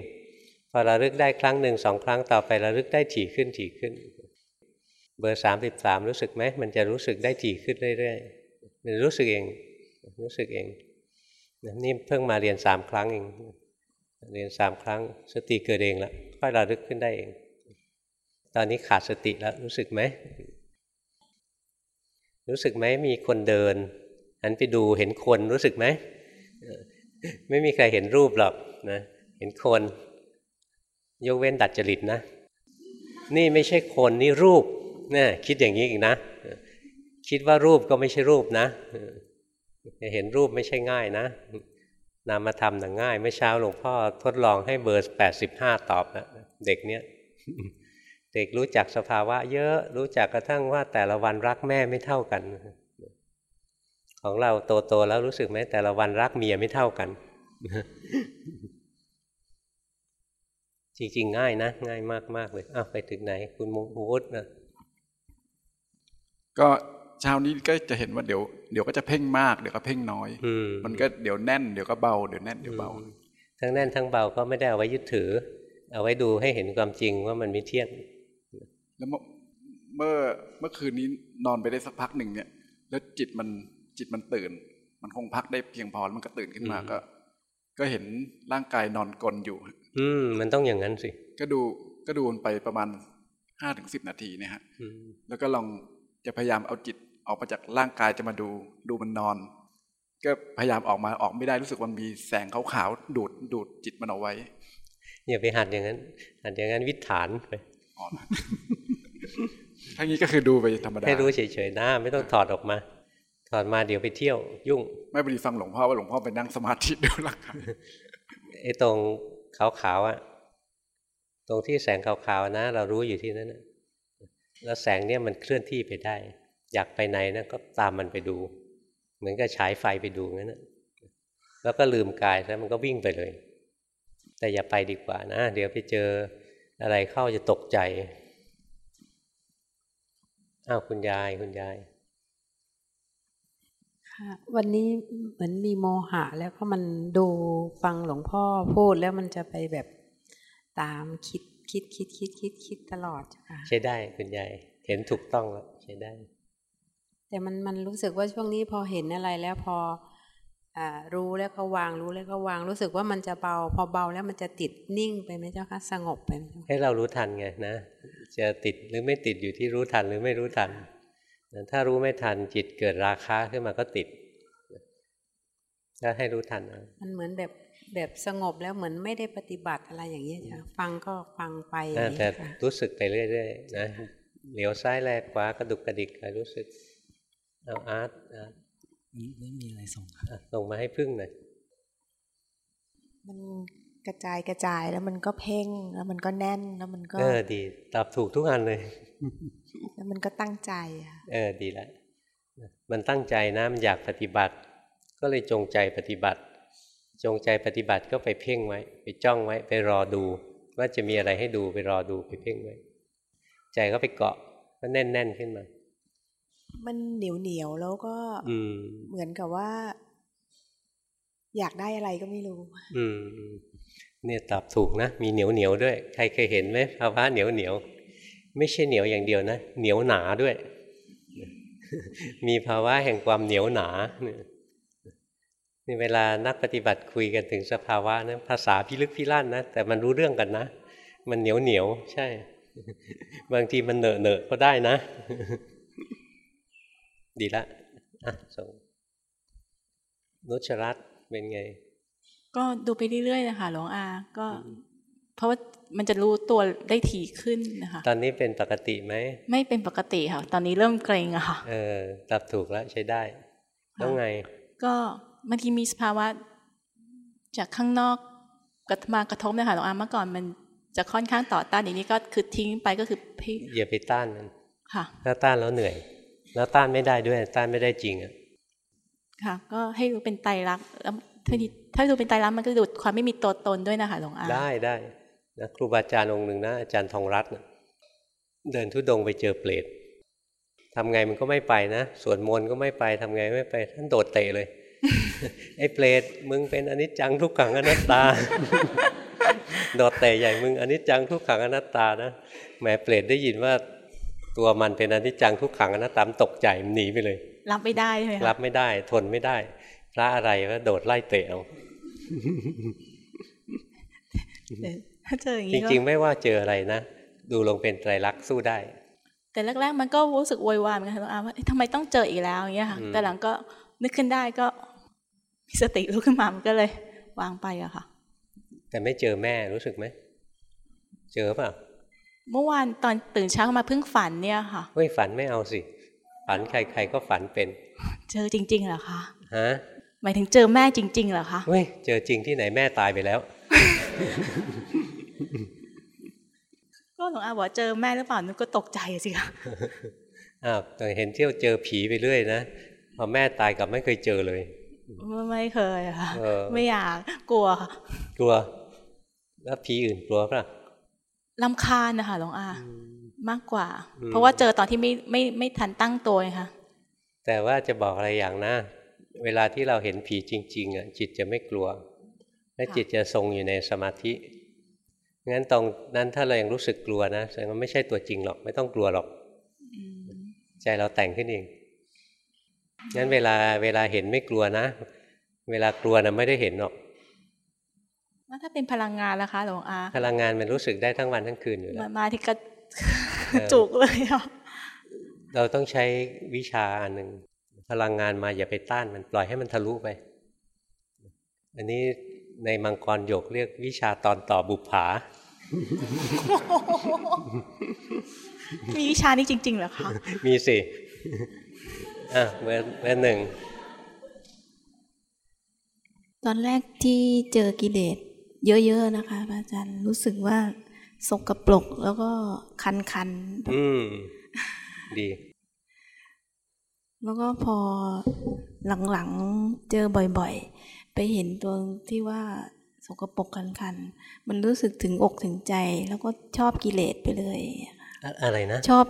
อระลึกได้ครั้งหนึ่งสองครั้งต่อไประลึกได้ถี่ขึ้นถี่ขึ้น เบอร์สามสิบสามรู้สึกไหมมันจะรู้สึกได้ถี่ขึ้นเรื่อยๆมันรู้สึกเอง รู้สึกเองนี่เพิ่งมาเรียนสามครั้งเอง เรียนสามครั้ง สติเกิดเองแล้วค่อยระลึกขึ้นได้เอง ตอนนี้ขาดสติแล้วรู้สึกไหมรู้สึกไหมมีคนเดินหันไปดูเห็นคนรู้สึกไหมไม่มีใครเห็นรูปหรอกนะ เห็นคน ยกเว้นดัดจริตนะ นี่ไม่ใช่คนนี่รูปเนี่ยคิดอย่างนี้อีกนะ คิดว่ารูปก็ไม่ใช่รูปนะเห็นรูปไม่ใช่ง่ายนะ นามธรรมน่ะง่ายเมื่อเช้าหลวงพ่อทดลองให้เบอร์แปดสิบห้าตอบนะเด็กเนี้ยเด็กรู้จักสภาวะ เยอะรู้จักกระทั่งว่าแต่ละวันรักแม่ไม่เท่ากัน ของเราโตๆแล้วรู้สึกไหมแต่ละวันรักเมียไม่เท่ากัน จริง ๆ ง่ายนะ ง่ายมากๆเลยอ้าวไปถึงไหน คุณมงวุฒินะก็เช้านี้ก็จะเห็นว่าเดี๋ยวเดี๋ยวก็จะเพ่งมากเดี๋ยวก็เพ่งน้อยอืมมันก็เดี๋ยวแน่นเดี๋ยวก็เบาเดี๋ยวแน่นเดี๋ยวเบา ทั้งแน่นทั้งเบาก็ไม่ได้เอาไว้ยึดถือ เอาไว้ดูให้เห็นความจริงว่ามันไม่เที่ยงแล้วเมื่อเมื่อเมื่อคืนนี้นอนไปได้สักพักหนึ่งเนี่ย แล้วจิตมันจิตมันตื่น มันคงพักได้เพียงพอแล้วมันก็ตื่นขึ้นมาอืมก็ ก็เห็นร่างกายนอนกลนอยู่ อืมมันต้องอย่างนั้นสิ ก็ดูก็ดูมันไปประมาณห้าถึงสิบนาทีเนะฮะอืมแล้วก็ลองจะพยายามเอาจิตออกมาจากร่างกายจะมาดู ดูมันนอน ก็พยายามออกมาออกไม่ได้รู้สึกว่ามีแสงขาวๆดูดดูดจิตมันเอาไว้ อย่าไปหัดอย่างนั้นหัดอย่างนั้นวิถฐานไปอ๋อทั้งนี้ก็คือดูไปธรรมดาให้รู้เฉยๆนะไม่ต้องถอดออกมาถอดมาเดี๋ยวไปเที่ยวยุ่ง ไม่พอดีฟังหลวงพ่อว่าหลวงพ่อไปนั่งสมาธิดูร่างกายไอ้ตรง ขาวๆอะตรงที่แสงขาวๆนะ เรารู้อยู่ที่นั่นแล้วแสงเนี่ยมันเคลื่อนที่ไปได้ อยากไปไหนนะก็ตามมันไปดู เหมือนกับฉายไฟไปดูงั้นนะแล้วก็ลืมกายแล้วมันก็วิ่งไปเลย แต่อย่าไปดีกว่านะ เดี๋ยวไปเจออะไรเข้าจะตกใจอ้าวคุณยายคุณยาย วันนี้เหมือนมีโมหะ แล้วก็มันดูฟังหลวงพ่อพูดแล้วมันจะไปแบบตามคิดคิดคิดคิดคิดคิดตลอดค่ะใช้ได้คุณยายเห็นถูกต้องแล้วใช้ได้ แต่มันมันรู้สึกว่าช่วงนี้พอเห็นอะไรแล้วพออ่ารู้แล้วก็วางรู้แล้วก็วางรู้สึกว่ามันจะเบา พอเบาแล้วมันจะติดนิ่งไปไหมเจ้าคะสงบไปไหมเจ้าคะให้เรารู้ทันไงนะ จะติดหรือไม่ติดอยู่ที่รู้ทันหรือไม่รู้ทัน ถ้ารู้ไม่ทันจิตเกิดราคะขึ้นมาก็ติดก็ให้รู้ทันเอามันเหมือนแบบแบบสงบแล้วเหมือนไม่ได้ปฏิบัติอะไรอย่างเงี้ยจ้ะฟังก็ฟังไปอย่าอ่างเงี้แต่ยค่ะรู้สึกไปเรื่อยๆนะเหลียวซ้ายแลขวากระดุกกระดิกคอยรู้สึกเอาอาร์ตอาร์ตไม่มีอะไรส่งอะส่งมาให้พึ่งหน่อยมันกระจายกระจายแล้วมันก็เพ่งแล้วมันก็แน่นแล้วมันก็เออดีตอบถูกทุกอันเลย แล้วมันก็ตั้งใจอะเออดีแล้วมันตั้งใจนะมันอยากปฏิบัติ ก็เลยจงใจปฏิบัติ จงใจปฏิบัติก็ไปเพ่งไว้ ไปจ้องไว้ไปรอดู ว่าจะมีอะไรให้ดูไปรอดูไปเพ่งไว้ ใจก็ไปเกาะก็แน่นๆขึ้นมา มันเหนียวเหนียวๆแล้วก็ อืมเหมือนกับว่า อยากได้อะไรก็ไม่รู้ อืมอืมเนี่ยตอบถูกนะมีเหนียวเหนียวๆด้วย ใครเคยเห็นไหมภาวะเหนียวเหนียวๆ ไม่ใช่เหนียวอย่างเดียวนะ เหนียวหนาด้วย มีภาวะแห่งความเหนียวหนาเนี่ยนี่เวลานักปฏิบัติคุยกันถึงสภาวะนะภาษาพิลึกพิลั่นนะแต่มันรู้เรื่องกันนะ มันเหนียวเหนียวๆใช่ บางทีมันเหนอะเหนอะๆก็ได้นะ ดีละอะส่งนุชรัตน์เป็นไง ก็ดูไปเรื่อยๆนะคะหลวงอา ก็ เพราะว่ามันจะรู้ตัวได้ถี่ขึ้นนะคะตอนนี้เป็นปกติไหมไม่เป็นปกติค่ะ ตอนนี้เริ่มเกรงอะค่ะ เออตอบถูกแล้วใช้ได้แล้วไง ก็บางทีมีสภาวะ จากข้างนอกกระมากระทบนะคะหลวงอาเมื่อก่อนมันจะค่อนข้างต่อต้านอย่างนี้ก็คือทิ้งไปก็คือพี่อย่าไปต้านมันค่ะถ้าต้านแล้วเหนื่อย แล้วต้านไม่ได้ด้วยต้านไม่ได้จริงอะค่ะ ก็ให้รู้เป็นไตรลักษณ์แล้วถ้าดีถ้าดูเป็นไตรลักษณ์มันก็ดูความไม่มีตัวตนด้วยนะคะหลวงอาได้ได้ นะครูบาอาจารย์องค์หนึ่งนะอาจารย์ทองรัตน์น่ะเดินทุดงค์ไปเจอเปรตทำไงมันก็ไม่ไปนะสวดมนต์ก็ไม่ไปทำไงไม่ไปท่านโดดเตะเลย ไอ้เปรตมึงเป็นอนิจจังทุกขังอนัตตา โดดเตะใหญ่มึงอนิจจังทุกขังอนัตตานะแหมเปรตได้ยินว่าตัวมันเป็นอนิจจังทุกขังอนัตตามนตกใจมันหนีไปเลย รับไม่ได้ใช่ไหมคะรับไม่ได้ทนไม่ได้ พระอะไรว่าโดดไล่เตะเอาแต่ ถ้าเจออย่างจนี้ก็ริง ๆ ไม่ว่าเจออะไรนะดูลงเป็นไตรลักษณ์สู้ได้ แต่แรก ๆ มันก็รู้สึกโวยวายเหมือนกันค่ะหลวงอาว่าเอ๊ะทำไมต้องเจออีกแล้วอย่างเงี้ยค่ะอืมแต่หลังก็นึกขึ้นได้ก็มีสติลุกขึ้นมามันก็เลยวางไปอะค่ะ แต่ไม่เจอแม่รู้สึกไหมเจอเปล่าเมื่อวานตอนตื่นเช้ามาเพิ่งฝันเนี่ยค่ะเฮ้ยฝันไม่เอาสิ ฝันใคร ๆ ก็ฝันเป็น เจอจริง ๆเหรอคะฮะหมายถึงเจอแม่จริง ๆเหรอคะเฮ้ยเจอจริงที่ไหนแม่ตายไปแล้วก็ หลวงอาบอกเจอแม่หรือเปล่านุก็ตกใจสิคะอ้าวแต่เห็นเที่ยวเจอผีไปเรื่อยนะพอแม่ตายกลับไม่เคยเจอเลย ไม่เคยอะค่ะเออไม่อยากกลัวค่ะกลัว แล้วผีอื่นกลัวป่ะลำคาญนะคะหลวงอามากกว่า เพราะว่าเจอตอนที่ไม่ไม่ไม่ทันตั้งตัวไงค่ะ แต่ว่าจะบอกอะไรอย่างนะ เวลาที่เราเห็นผีจริง ๆอะจิตจะไม่กลัว และจิตจะทรงอยู่ในสมาธิ งั้นตรงนั้นถ้าเรายังรู้สึกกลัวนะแสดงว่าไม่ใช่ตัวจริงหรอกไม่ต้องกลัวหรอกใจเราแต่งขึ้นเองงั้นเวลาเวลาเห็นไม่กลัวนะ เวลากลัวนะไม่ได้เห็นหรอกแล้วถ้าเป็นพลังงานล่ะคะหลวงอาพลังงานมันรู้สึกได้ทั้งวันทั้งคืนอยู่แล้มาวมาที่กระเออจุกเลยอะเราต้องใช้วิชาอันหนึ่งพลังงานมาอย่าไปต้านมันปล่อยให้มันทะลุไป อันนี้ ในมังกรหยกเรียกวิชาตอนต่อบุปผา มีวิชานี้จริง ๆ เหรอคะ มีสิอะเบอร์เบอร์หนึ่ง ตอนแรกที่เจอกิเลสเยอะ ๆ นะคะพระอาจารย์รู้สึกว่าสกปรกแล้วก็คันๆแบบอืม ดี แล้วก็พอหลัง ๆ เจอบ่อย ๆ ไปเห็นตัวที่ว่าสกปรกคันๆมันรู้สึกถึงอกถึงใจ แล้วก็ชอบกิเลสไปเลย อะอะไรนะ ชอบ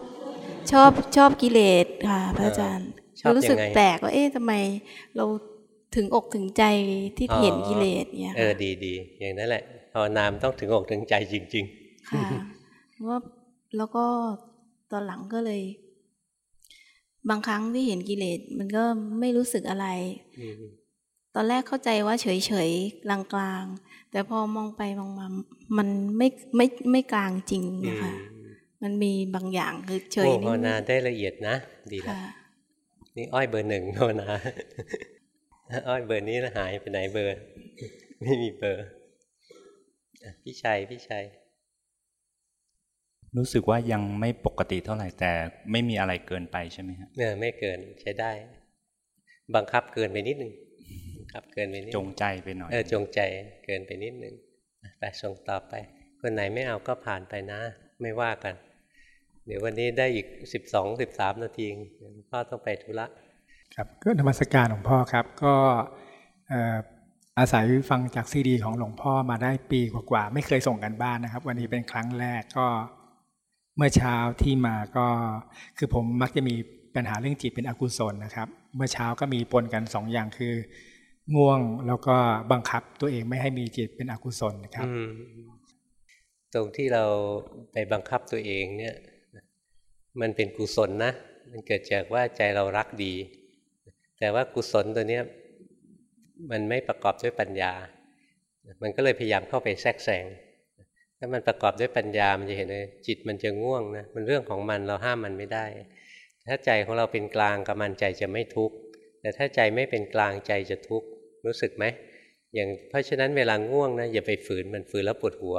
ชอบชอบกิเลสค่ะ พระอาจารย์ชอบรู้สึกยังไงแปลกว่าเอ๊ะทำไมเราถึงอกถึงใจที่เห็นกิเลสเนี่ยเออค่ะดีดีอย่างนั้นแหละภาวนามต้องถึงอกถึงใจจริงค่ะว่าแล้วก็ตอนหลังก็เลย บางครั้งที่เห็นกิเลสมันก็ไม่รู้สึกอะไรๆ อืมตอนแรกเข้าใจว่าเฉยเฉยๆกลางๆแต่พอมองไปมองมามันไม่ไม่ไม่กลางจริงนะคะมันมีบางอย่างคือเฉยโอ้นี่ภาวนาได้ละเอียดนะ ดีแล้วค่ะนี่อ้อยเบอร์หนึ่งภาวนาอ้อยเบอร์นี้นะหายไปไหนเบอร์ ไม่มีเบอร์อะพี่ชัยพี่ชัยรู้สึกว่ายังไม่ปกติเท่าไหร่แต่ไม่มีอะไรเกินไปใช่ไหมฮะเออไม่เกินใช้ได้ บังคับเกินไปนิดนึง บังคับเกินไปนิดนึจงใจไปหน่อยเออจงใจเกินไปนิดนึงอะไปส่งต่อไป คนไหนไม่เอาก็ผ่านไปนะ ไม่ว่ากัน เดี๋ยววันนี้ได้อีกสิบสองสิบสามนาทีเองเดี๋ยวพ่อต้องไปธุระครับก็นมัสการหลวงพ่อครับก็เอ่ออาศัยฟังจากซีดี ของหลวงพ่อมาได้ปีกว่าๆไม่เคยส่งกันบ้านนะครับ วันนี้เป็นครั้งแรกก็เมื่อเช้าที่มาก็คือผมมักจะมีปัญหาเรื่องจิตเป็นอกุศลนะครับ เมื่อเช้าก็มีปนกันสองอย่างคือ ง่วงแล้วก็บังคับตัวเองไม่ให้มีจิตเป็นอกุศลนะครับตรงที่เราไปบังคับตัวเองเนี่ย มันเป็นกุศลนะ มันเกิดจากว่าใจเรารักดี แต่ว่ากุศลตัวเนี้ยมันไม่ประกอบด้วยปัญญา มันก็เลยพยายามเข้าไปแทรกแซงถ้ามันประกอบด้วยปัญญา มันจะเห็นเลยจิตมันจะง่วงนะ มันเรื่องของมันเราห้ามมันไม่ได้ ถ้าใจของเราเป็นกลางกับมันใจจะไม่ทุกข์ แต่ถ้าใจไม่เป็นกลางใจจะทุกข์ รู้สึกไหมอย่างเพราะฉะนั้นเวลาง่วงนะอย่าไปฝืนมันฝืนแล้วปวดหัว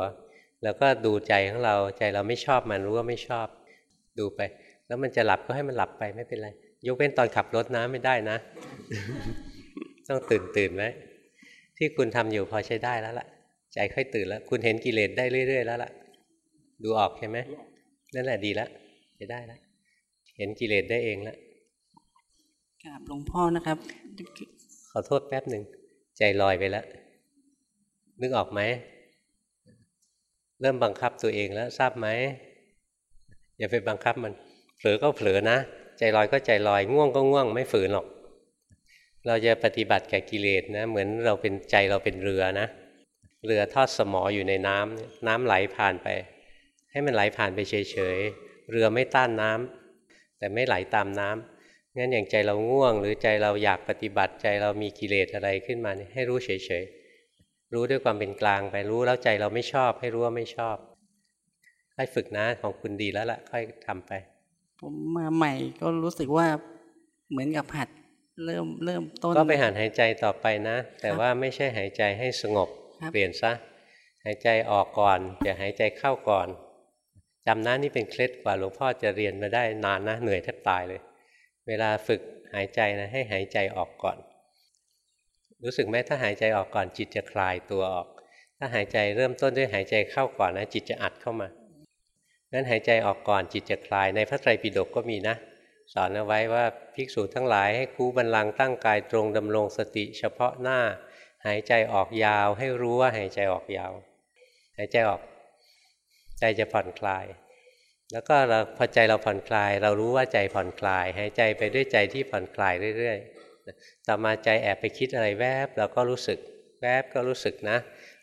แล้วก็ดูใจของเราใจเราไม่ชอบมันรู้ว่าไม่ชอบ ดูไป แล้วมันจะหลับก็ให้มันหลับไปไม่เป็นไรยกเว้นตอนขับรถนะไม่ได้นะ ต้องตื่นตื่นไว้ที่คุณทำอยู่พอใช้ได้แล้วล่ะ ใจค่อยตื่นแล้ว คุณเห็นกิเลสได้เรื่อย ๆ แล้วล่ะ ดูออกใช่ไหมนั่นแหละดีแล้วใช้ได้แล้วเห็นกิเลสได้เองแล้วกราบหลวงพ่อนะครับ อโทษแป๊บหนึ่งใจลอยไปแล้ว นึกออกไหม เริ่มบังคับตัวเองแล้วทราบไหม อย่าไปบังคับมัน เผลอก็เผลอนะ ใจลอยก็ใจลอย ง่วงก็ง่วง ไม่ฝืนหรอก เราจะปฏิบัติแก่กิเลสนะ เหมือนเราเป็นใจเราเป็นเรือนะ เรือทอดสมออยู่ในน้ำน้ำไหลผ่านไป ให้มันไหลผ่านไปเฉยๆ เรือไม่ต้านน้ำแต่ไม่ไหลตามน้ำ งั้นอย่างใจเราง่วง หรือใจเราอยากปฏิบัติใจเรามีกิเลสอะไรขึ้นมาเนี่ยให้รู้เฉยๆรู้ด้วยความเป็นกลางไปรู้แล้วใจเราไม่ชอบ ให้รู้ว่าไม่ชอบค่อยฝึกนะของคุณดีแล้วล่ะ ค่อยทำไป ผมมาใหม่ก็รู้สึกว่าเหมือนกับหัดเริ่มเริ่มต้นก็ไปหัดหายใจต่อไปนะ แต่ว่าไม่ใช่หายใจให้สงบครับเปลี่ยนซะหายใจออกก่อนอย่าหายใจเข้าก่อนจำนะนี่เป็นเคล็ดกว่าหลวงพ่อจะเรียนมาได้นานนะเหนื่อยแทบตายเลย เวลาฝึกหายใจนะให้หายใจออกก่อน รู้สึกไหมถ้าหายใจออกก่อนจิตจะคลายตัวออก ถ้าหายใจเริ่มต้นด้วยหายใจเข้าก่อนนะจิตจะอัดเข้ามางั้นหายใจออกก่อนจิตจะคลายในพระไตรปิฎกก็มีนะ สอนเอาไว้ว่าภิกษุทั้งหลายให้คูบันลังตั้งกายตรงดำรงสติเฉพาะหน้า หายใจออกยาวให้รู้ว่าหายใจออกยาว หายใจออกใจจะผ่อนคลาย แล้วก็เราพอใจเราผ่อนคลาย เรารู้ว่าใจผ่อนคลาย หายใจไปด้วยใจที่ผ่อนคลายเรื่อยๆต่อมาใจแอบไปคิดอะไรแวบเราก็รู้สึกแวบก็รู้สึกนะ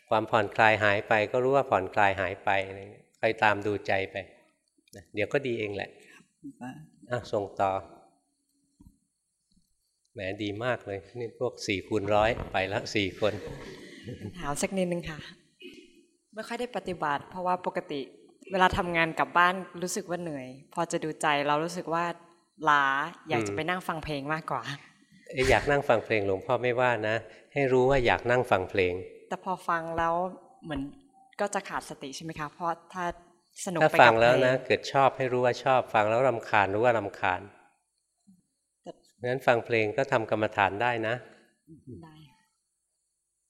ความผ่อนคลายหายไป ก็รู้ว่าผ่อนคลายหายไปคอยตามดูใจไปเดี๋ยวก็ดีเองแหละอะส่งต่อแหมดีมากเลยนี่พวกสี่คูณร้อยไปแล้วสี่คนถามสักนิดนึงค่ะ ไม่ค่อยได้ปฏิบัติ เพราะว่าปกติ เวลาทำงานกลับบ้านรู้สึกว่าเหนื่อย พอจะดูใจเรารู้สึกว่าล้าอยากจะไปนั่งฟังเพลงมากกว่าอยากนั่งฟังเพลงหลวงพ่อไม่ว่านะ ให้รู้ว่าอยากนั่งฟังเพลง แต่พอฟังแล้วเหมือนก็จะขาดสติใช่ไหมคะ เพราะถ้าสนุกถ้าไปฟักังบแล้วเพลนะงเกิดชอบให้รู้ว่าชอบฟังแล้วรำคาญรู้ว่ารำคาญงั้นฟังเพลงก็ทำกรรมฐานได้นะ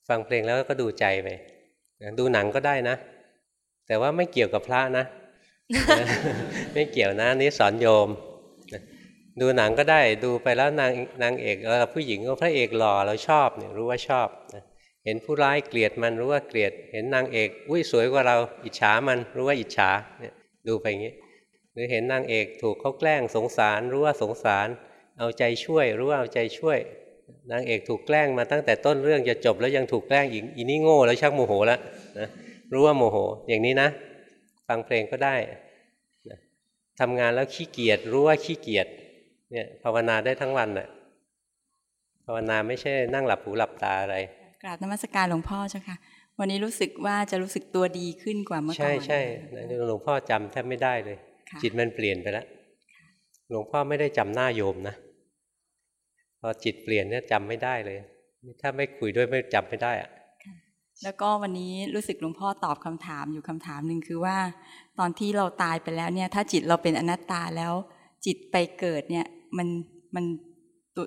ฟังเพลงแล้วก็ดูใจไปดูหนังก็ได้นะ แต่ว่าไม่เกี่ยวกับพระนะ ไม่เกี่ยวนะนี่สอนโยม ดูหนังก็ได้ดูไปแล้วนางนางเอกเออผู้หญิงก็พระเอกหล่อเราชอบเนี่ยรู้ว่าชอบเห็นผู้ร้ายเกลียดมันรู้ว่าเกลียด เห็นนางเอกอุ้ยสวยกว่าเราอิจฉามันรู้ว่าอิจฉาเนี่ยดูไปอย่างนี้หรือเห็นนางเอกถูกเขาแกล้งสงสารรู้ว่าสงสาร เอาใจช่วยรู้ว่าเอาใจช่วย นางเอกถูกแกล้งมาตั้งแต่ต้นเรื่องจะจบแล้วยังถูกแกล้งอีกอีนี่โง่แล้วชักโมโหแล้วนะ รู้ว่าโมโห อย่างนี้นะ ฟังเพลงก็ได้นะทำงานแล้วขี้เกียจรู้ว่าขี้เกียจเนี่ยภาวนาได้ทั้งวันแหละภาวนาไม่ใช่นั่งหลับหูหลับตาอะไร กราบนมัสการหลวงพ่อเจ้าค่ะ วันนี้รู้สึกว่าจะรู้สึกตัวดีขึ้นกว่าเมื่อก่อนใช่ใช่หลวงพ่อจำแทบไม่ได้เลย จิตมันเปลี่ยนไปแล้วหลวงพ่อไม่ได้จำหน้าโยมนะพอจิตเปลี่ยนเนี่ยจำไม่ได้เลย ถ้าไม่คุยด้วยไม่จำไม่ได้อะ แล้วก็วันนี้รู้สึกหลวงพ่อตอบคำถามอยู่คำถามหนึ่งคือว่า ตอนที่เราตายไปแล้วเนี่ยถ้าจิตเราเป็นอนัตตาแล้ว จิตไปเกิดเนี่ยมันมัน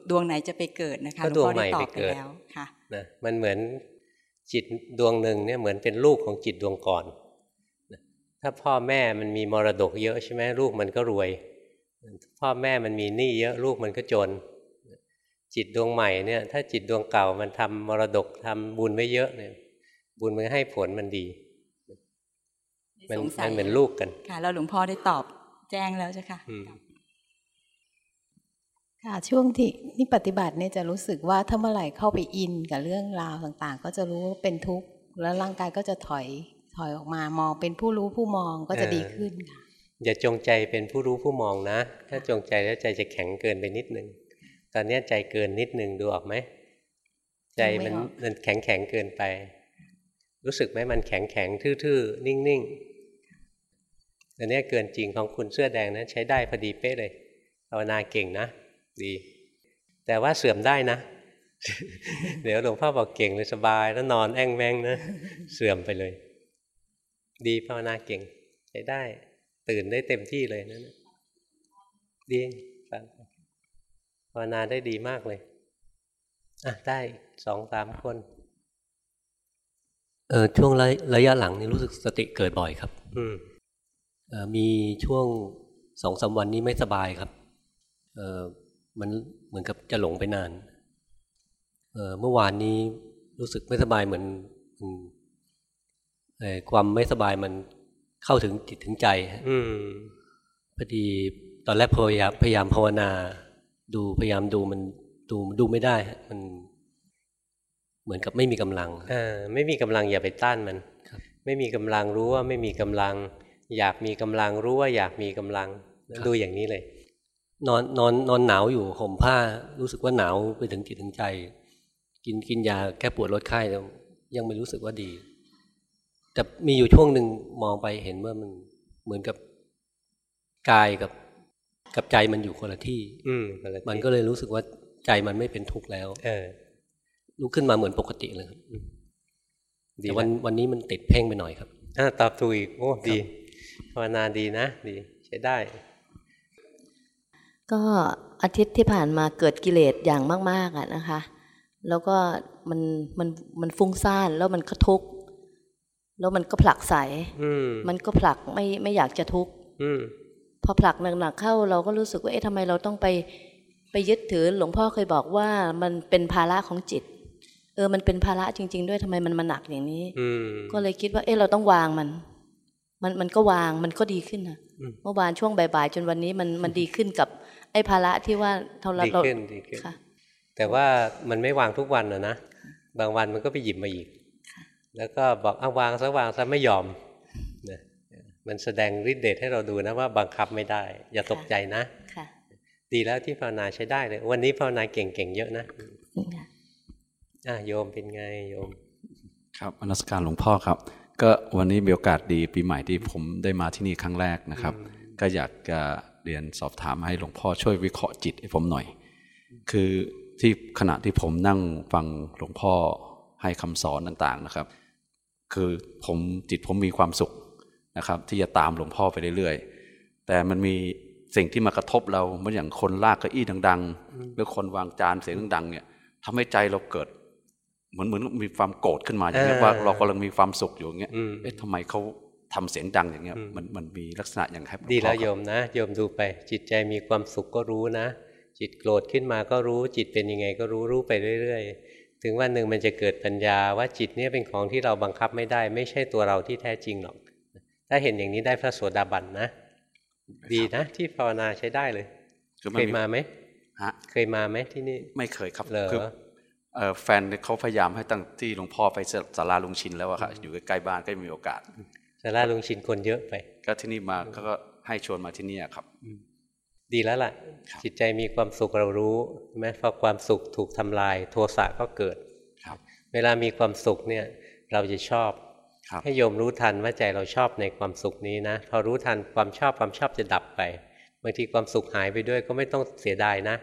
ดวงไหนจะไปเกิดนะคะก็ดวงใหม่ไปเกิดแล้วค่ะนะมันเหมือนจิตดวงหนึ่งเนี่ยเหมือนเป็นลูกของจิตดวงก่อนนะถ้าพ่อแม่มันมีมรดกเยอะใช่ไหมลูกมันก็รวย พ่อแม่มันมีหนี้เยอะลูกมันก็จน จิตดวงใหม่เนี่ยถ้าจิตดวงเก่ามันทำมรดกทำบุญไว้เยอะเนี่ย บุญมันให้ผลมันดี มันสงสัยมันเหมือนลูกกัน ค่ะ แล้วหลวงพ่อได้ตอบแจ้งแล้วใช่ค่ะอืมค่ะช่วงที่นี่ปฏิบัติเนี่ยจะรู้สึกว่าถ้าเมื่อไหร่เข้าไปอินกับเรื่องราวต่างๆ ก็จะรู้ว่าเป็นทุกข์แล้วร่างกายก็จะถอยถอยออกมามองเป็นผู้รู้ผู้มองก็จะดีขึ้นค่ะอย่าจงใจเป็นผู้รู้ผู้มองนะ ถ้าจงใจแล้วใจจะแข็งเกินไปนิดนึงตอนนี้ใจเกินนิดนึงดูออกไหมใจมันมันแข็งแข็งเกินไป รู้สึกไหมมันแข็งแข็งทื่อๆ นิ่งๆอันนี้เกินจริงของคุณเสื้อแดงนะใช้ได้พอดีเป๊ะเลยภาวนาเก่งนะ ดี แต่ว่าเสื่อมได้นะ เดี๋ยวหลวงพ่อบอกเก่งเลยสบาย แล้วนอนแอ่งแมงนะ เสื่อมไปเลย ดีภาวนาเก่ง ใช้ได้ ตื่นได้เต็มที่เลยนั่นดีภาวนาได้ดีมากเลยอะได้สองสามคน เออช่วงระระยะหลังนี่รู้สึกสติเกิดบ่อยครับ อืมเออมีช่วงสองสาวันนี้ไม่สบายครับเออมันเหมือนกับจะหลงไปนานเออเมื่อวานนี้รู้สึกไม่สบายเหมือนอืมเออความไม่สบายมันเข้าถึงจิตถึงใจฮะอืมพอดีตอนแรกพยายามพยายามภาวนา ดูพยายามดูมันดูดูไม่ได้ฮะมัน เหมือนกับไม่มีกำลังอ่าไม่มีกำลังอย่าไปต้านมัน ไม่มีกำลังรู้ว่าไม่มีกำลัง อยากมีกำลังรู้ว่าอยากมีกำลังดูอย่างนี้เลย นอนนอนนอนหนาวอยู่ห่มผ้ารู้สึกว่าหนาวไปถึงจิตถึงใจ กินกินยาแก้ปวดลดไข้แล้วยังไม่รู้สึกว่าดีแต่มีอยู่ช่วงหนึ่งมองไปเห็นว่ามันเหมือนกับกายกับกับใจมันอยู่คนละที่ อืมคนละที่มันก็เลยรู้สึกว่าใจมันไม่เป็นทุกข์แล้ว เออ ลุกขึ้นมาเหมือนปกติเลยครับดีแต่วันละวันนี้มันติดเพ่งไปหน่อยครับอ่าตอบถูกอีกโอ้ดีภาวนาดีนะ ดี ใช้ได้ ก็อาทิตย์ที่ผ่านมาเกิดกิเลสอย่างมาก ๆอะนะคะ แล้วก็มันมันมันฟุ้งซ่านแล้วมันก็ทุกข์แล้วมันก็ผลักใสอืมมันก็ผลักไม่ไม่อยากจะทุกข์อืมพอผลักหนักๆเข้าเราก็รู้สึกว่าเอ๊ะทำไมเราต้องไปไปยึดถือหลวงพ่อเคยบอกว่ามันเป็นภาระของจิตเออมันเป็นภาระจริง ๆ ด้วยทำไมมันมาหนักอย่างนี้อืมก็เลยคิดว่า เอ๊ะเราต้องวางมัน มันมันก็วางมันก็ดีขึ้นนะอืมเมื่อวานช่วงบ่ายๆจนวันนี้มันมันดีขึ้นกับ ไอ้ภาระที่ว่าเท่าเราดีเราขึ้นดีขึ้นค่ะแต่ว่ามันไม่วางทุกวันนะนะบางวันมันก็ไปหยิบมาอีก แล้วก็บอกเอาวางซะวางซะไม่ยอมนะมันแสดงฤทธิ์เดชให้เราดูนะว่าบังคับไม่ได้ อย่าตกใจนะค่ะดีแล้วที่ภาวนาใช้ได้เลย วันนี้ภาวนาเก่งๆเยอะนะ อะโยมเป็นไงโยม ครับอนัสการหลวงพ่อครับ ก็วันนี้มีโอกาสดีปีใหม่ที่ผมได้มาที่นี่ครั้งแรกนะครับ ก็อยากจะเรียนสอบถามให้หลวงพ่อช่วยวิเคราะห์จิตให้ผมหน่อย คือที่ขณะที่ผมนั่งฟังหลวงพ่อให้คำสอนต่างๆนะครับ คือผมจิตผมมีความสุขนะครับ ที่จะตามหลวงพ่อไปเรื่อยๆ แต่มันมีสิ่งที่มากระทบเราเหมือนอย่างคนลากเก้าอี้ดังอืมๆหรือคนวางจานเสียงดังๆเนี่ยทำให้ใจเราเกิด เหมือนเหมือนมีความโกรธขึ้นมาอย่างเงี้ยเออว่าเรากำลังมีความสุขอยู่อย่างเงี้ยอืมเอ๊ะทำไมเขาทำเสียงดังอย่างเงี้ยมันมันมีลักษณะอย่างไรครับดีแล้วหงพ่อโยครับมนะโยมดูไป จิตใจมีความสุขก็รู้นะ จิตโกรธขึ้นมาก็รู้ จิตเป็นยังไงก็รู้รู้ไปเรื่อย ๆ ถึงวันหนึ่งมันจะเกิดปัญญาว่าจิตเนี่ยเป็นของที่เราบังคับไม่ได้ ไม่ใช่ตัวเราที่แท้จริงหรอก ถ้าเห็นอย่างนี้ได้พระโสดาบันนะ ดีนะ ที่ภาวนาใช้ได้เลยคือเคยมาไหมฮะเคยมาไหมที่นี่ไม่เคยครับเหรอคือเอ่อ แฟนเขาพยายามให้ตั้งที่หลวงพ่อไปศาลาลุงชินแล้วอะค่ะอยู่ใกล้ๆบ้านก็มีโอกาสสาราลุงชินคนเยอะไป ก็ที่นี่มาเขาก็ให้ชวนมาที่นี่อะครับ ดีแล้วล่ะ จิตใจมีความสุขเรารู้ใช่ไหมพอความสุขถูกทำลาย โทสะก็เกิดครับ เวลามีความสุขเนี่ยเราจะชอบครับให้โยมรู้ทันว่าใจเราชอบในความสุขนี้นะพอรู้ทันความชอบความชอบจะดับไปบางทีความสุขหายไปด้วยก็ไม่ต้องเสียดายนะ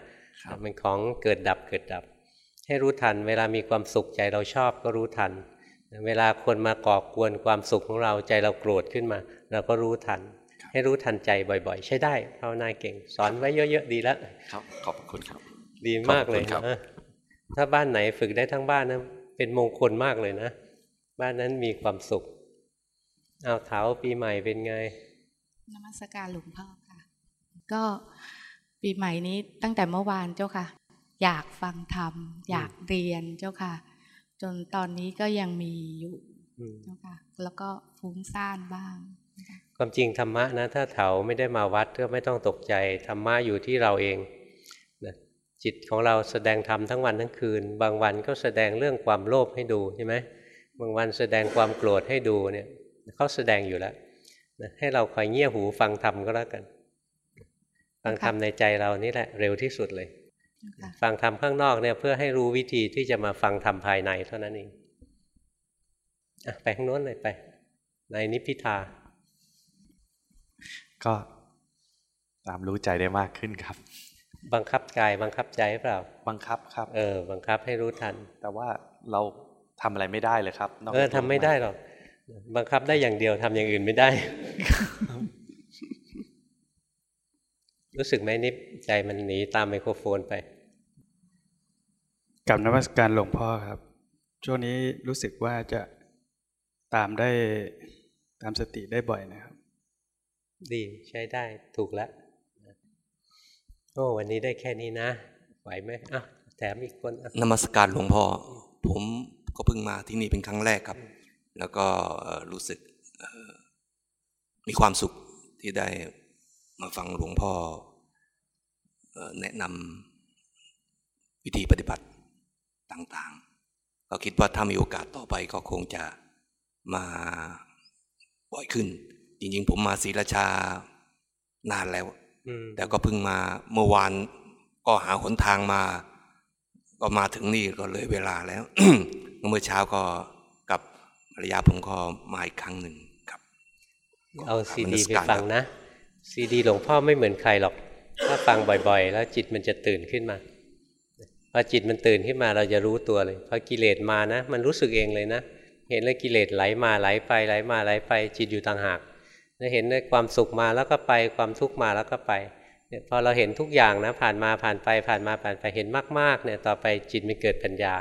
มันของเกิดดับเกิดดับ ให้รู้ทัน เวลามีความสุขใจเราชอบก็รู้ทัน เวลาคนมาก่อกวนความสุขของเราใจเราโกรธขึ้นมา เราก็รู้ทัน ให้รู้ทันใจบ่อย ๆ ใช้ได้ภาวนาเก่ง สอนไว้เยอะๆดีแล้วครับขอบคุณครับ ดีมากเลยขอบคุณครับนะถ้าบ้านไหนฝึกได้ทั้งบ้านนะเป็นมงคลมากเลยนะ บ้านนั้นมีความสุขเอาวเถาปีใหม่เป็นไงนมัสการหลวงพ่อค่ะ ก็ปีใหม่นี้ตั้งแต่เมื่อวานเจ้าค่ะ อยากฟังธรรม อยากเรียนเจ้าค่ะ จนตอนนี้ก็ยังมีอยู่อืมเจ้าค่ะ แล้วก็ฟุ้งซ่านบ้าง ความจริงธรรมะนะถ้าเถาไม่ได้มาวัดก็ไม่ต้องตกใจธรรมะอยู่ที่เราเองนะจิตของเราแสดงธรรมทั้งวันทั้งคืน บางวันก็แสดงเรื่องความโลภให้ดูใช่ไหมบางวันแสดงความโกรธให้ดูเนี่ยเขาแสดงอยู่แล้วนะให้เราคอยเงี่ยหูฟังธรรมก็แล้วกัน ฟังธรรมในใจเรานี่แหละเร็วที่สุดเลย ฟังธรรมข้างนอกเนี่ยเพื่อให้รู้วิธีที่จะมาฟังธรรมภายในเท่านั้นเองอะไปข้างโน้นเลยไป ในนิพพิทา ก็ตามรู้ใจได้มากขึ้นครับ บังคับกายบังคับใจหรือเปล่า บังคับครับ เออ บังคับให้รู้ทัน แต่ว่าเราทำอะไรไม่ได้เลยครับนกเออจากทำไม่ได้หรอกบังคับได้อย่างเดียวทำอย่างอื่นไม่ได้ รู้สึกไหมนิบใจมันหนีตามไมโครโฟนไป กับนมัสการหลวงพ่อครับ ช่วงนี้รู้สึกว่าจะตามได้ตามสติได้บ่อยนะครับ ดีใช้ได้ถูกแล้วโอ้วันนี้ได้แค่นี้นะ ไหวไหมอะแถมอีกคนอะนมัสการหลวงพ่อ ผมก็เพิ่งมาที่นี่เป็นครั้งแรกครับ แล้วก็เอ่อรู้สึกเอ่อมีความสุขที่ได้มาฟังหลวงพ่อเอ่อแนะนำวิธีปฏิบัติ ต่างๆ ก็คิดว่าถ้ามีโอกาสต่อไปก็คงจะมาบ่อยขึ้น จริงๆ ผมมาศรีราชานานแล้วอืมแต่ก็เพิ่งมาเมื่อวานก็หาหนทางมา ก็มาถึงนี่ก็เลยเวลาแล้วเมื่อเช้าก็กับภรรยาผมก็มาอีกครั้งหนึ่งครับ เอาซีดีนไปมัสการฟังนะซีดีหลวงพ่อไม่เหมือนใครหรอก ถ้าฟังบ่อยๆ แล้วจิตมันจะตื่นขึ้นมาพ อจิตมันตื่นขึ้นมาเราจะรู้ตัวเลยพอกิเลสมานะ มันรู้สึกเองเลยนะ เห็นเลยกิเลสไหลมาไหลไปไหลมาไหลไป จิตอยู่ต่างหากแล้วเห็นเลยความสุขมาแล้วก็ไปความทุกข์มาแล้วก็ไปเนี่ยพอเราเห็นทุกอย่างนะผ่านมาผ่านไปผ่านมาผ่านไปเห็นมากๆเนี่ยต่อไปจิตมันเกิดปัญญา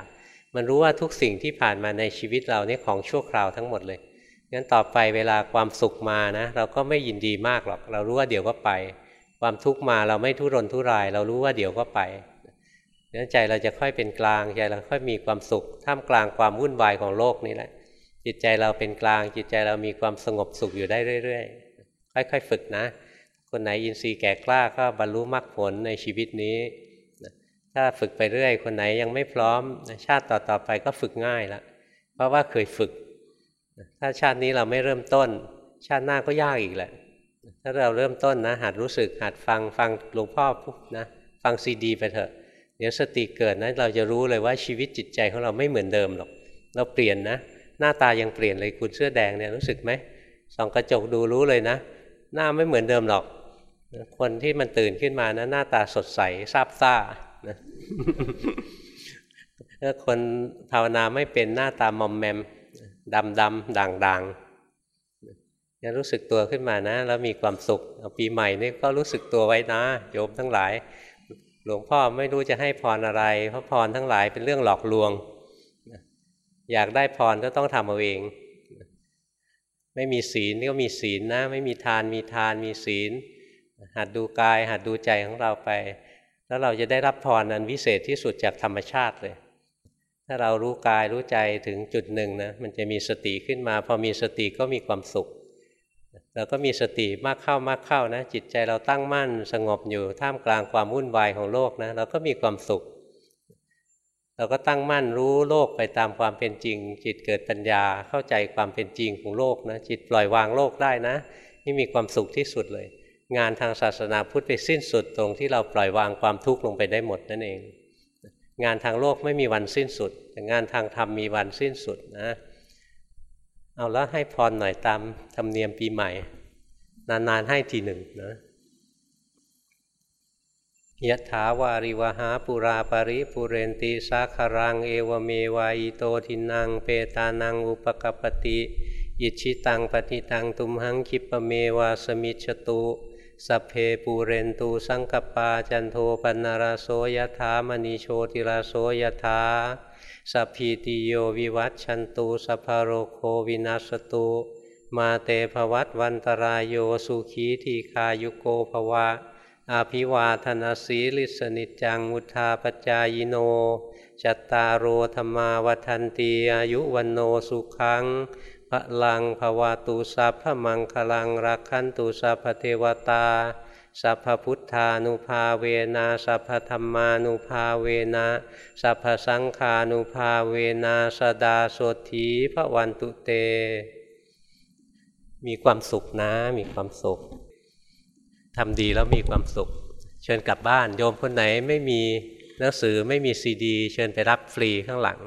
มันรู้ว่าทุกสิ่งที่ผ่านมาในชีวิตเราเนี่ยของชั่วคราวทั้งหมดเลยงั้นต่อไปเวลาความสุขมานะ เราก็ไม่ยินดีมากหรอก เรารู้ว่าเดี๋ยวก็ไป ความทุกข์มาเราไม่ทุรนทุราย เรารู้ว่าเดี๋ยวก็ไป งั้นใจเราจะค่อยเป็นกลางใจเราค่อยมีความสุข ท่ามกลางความวุ่นวายของโลกนี่แหละ จิตใจเราเป็นกลาง จิตใจเรามีความสงบสุขอยู่ได้เรื่อยๆ ค่อยๆ ฝึกนะ คนไหนอินทรีย์แก่กล้าก็บรรลุมรรคผลในชีวิตนี้ ถ้าฝึกไปเรื่อย คนไหนยังไม่พร้อมชาติต่อๆไปก็ฝึกง่ายละ เพราะว่าเคยฝึก ถ้าชาตินี้เราไม่เริ่มต้น ชาติหน้าก็ยากอีกแหละ ถ้าเราเริ่มต้นนะหัดรู้สึกหัดฟังฟังหลวงพ่อนะฟังซีดี ไปเถอะ เดี๋ยวสติเกิดนะเราจะรู้เลยว่าชีวิตจิตใจของเราไม่เหมือนเดิมหรอก เราเปลี่ยนนะ หน้าตายังเปลี่ยนเลยคุณเสื้อแดงเนี่ยรู้สึกไหมส่องกระจกดูรู้เลยนะ หน้าไม่เหมือนเดิมหรอก คนที่มันตื่นขึ้นมานะ หน้าตาสดใสซาบซ่านะถ้าคนภาวนาไม่เป็นหน้าตามอมแมมดำดำด่างด่างยังรู้สึกตัวขึ้นมานะ แล้วมีความสุขปีใหม่นี่ก็รู้สึกตัวไว้นะโยมทั้งหลาย หลวงพ่อไม่รู้จะให้พรอะไร เพราะพรทั้งหลายเป็นเรื่องหลอกลวง อยากได้พรก็ต้องทำเอาเอง ไม่มีศีลก็มีศีลนะ ไม่มีทานมีทานมีศีล หัดดูกาย หัดดูใจของเราไป แล้วเราจะได้รับพรอันวิเศษที่สุดจากธรรมชาติเลย ถ้าเรารู้กายรู้ใจถึงจุดหนึ่งนะมันจะมีสติขึ้นมา พอมีสติก็มีความสุข เราก็มีสติมากเข้ามากเข้านะ จิตใจเราตั้งมั่นสงบอยู่ท่ามกลางความวุ่นวายของโลกนะเราก็มีความสุข เราก็ตั้งมั่นรู้โลกไปตามความเป็นจริง จิตเกิดปัญญาเข้าใจความเป็นจริงของโลกนะจิตปล่อยวางโลกได้นะ นี่มีความสุขที่สุดเลย งานทางศาสนาพุทธไปสิ้นสุดตรงที่เราปล่อยวางความทุกข์ลงไปได้หมดนั่นเอง งานทางโลกไม่มีวันสิ้นสุด แต่งานทางธรรมมีวันสิ้นสุดนะ เอาแล้วให้พรหน่อยตามธรรมเนียมปีใหม่ นานๆให้ทีหนึ่งนะยะถาวาริวหาปุราปริปุเรนตีสาคารัง เอวเมวายโตทินัง เปตานังอุปะกัปปะติอิจฉิตังปัตถิตังตุมหัง ขิปปะเมวะ สะมิชฌะตุสัพเพปูเรนตุ สังกัปปาจันโทปัณณะระโส ยะถา มะณิ โชติระโส ยะถา สัพพีติโยวิวัชชันตุ สัพพะโรโควินัสสะตุมาเต ภะวัตวันตะราโยสุขีทีฆายุโก ภะวะอะภิวาทะนะสีลิสสะ นิจจัง วุฑฒาปะจายิโน จัตตารโอธรรมาวันตีอายุวันโนสุขังพระลังภวาตุสัพพมังคลังรักขันตุสัพพเทวตา สัพพพุทธานุภาเวนะสัพพธรรมานุภาเวนะสัพพสังฆานุภาเวนะสดาโสถีพระวันตุเต มีความสุขนะ มีความสุขทำดีแล้วมีความสุข เชิญกลับบ้านโยมคนไหนไม่มีหนังสือไม่มีซีดี เชิญไปรับฟรีข้างหลัง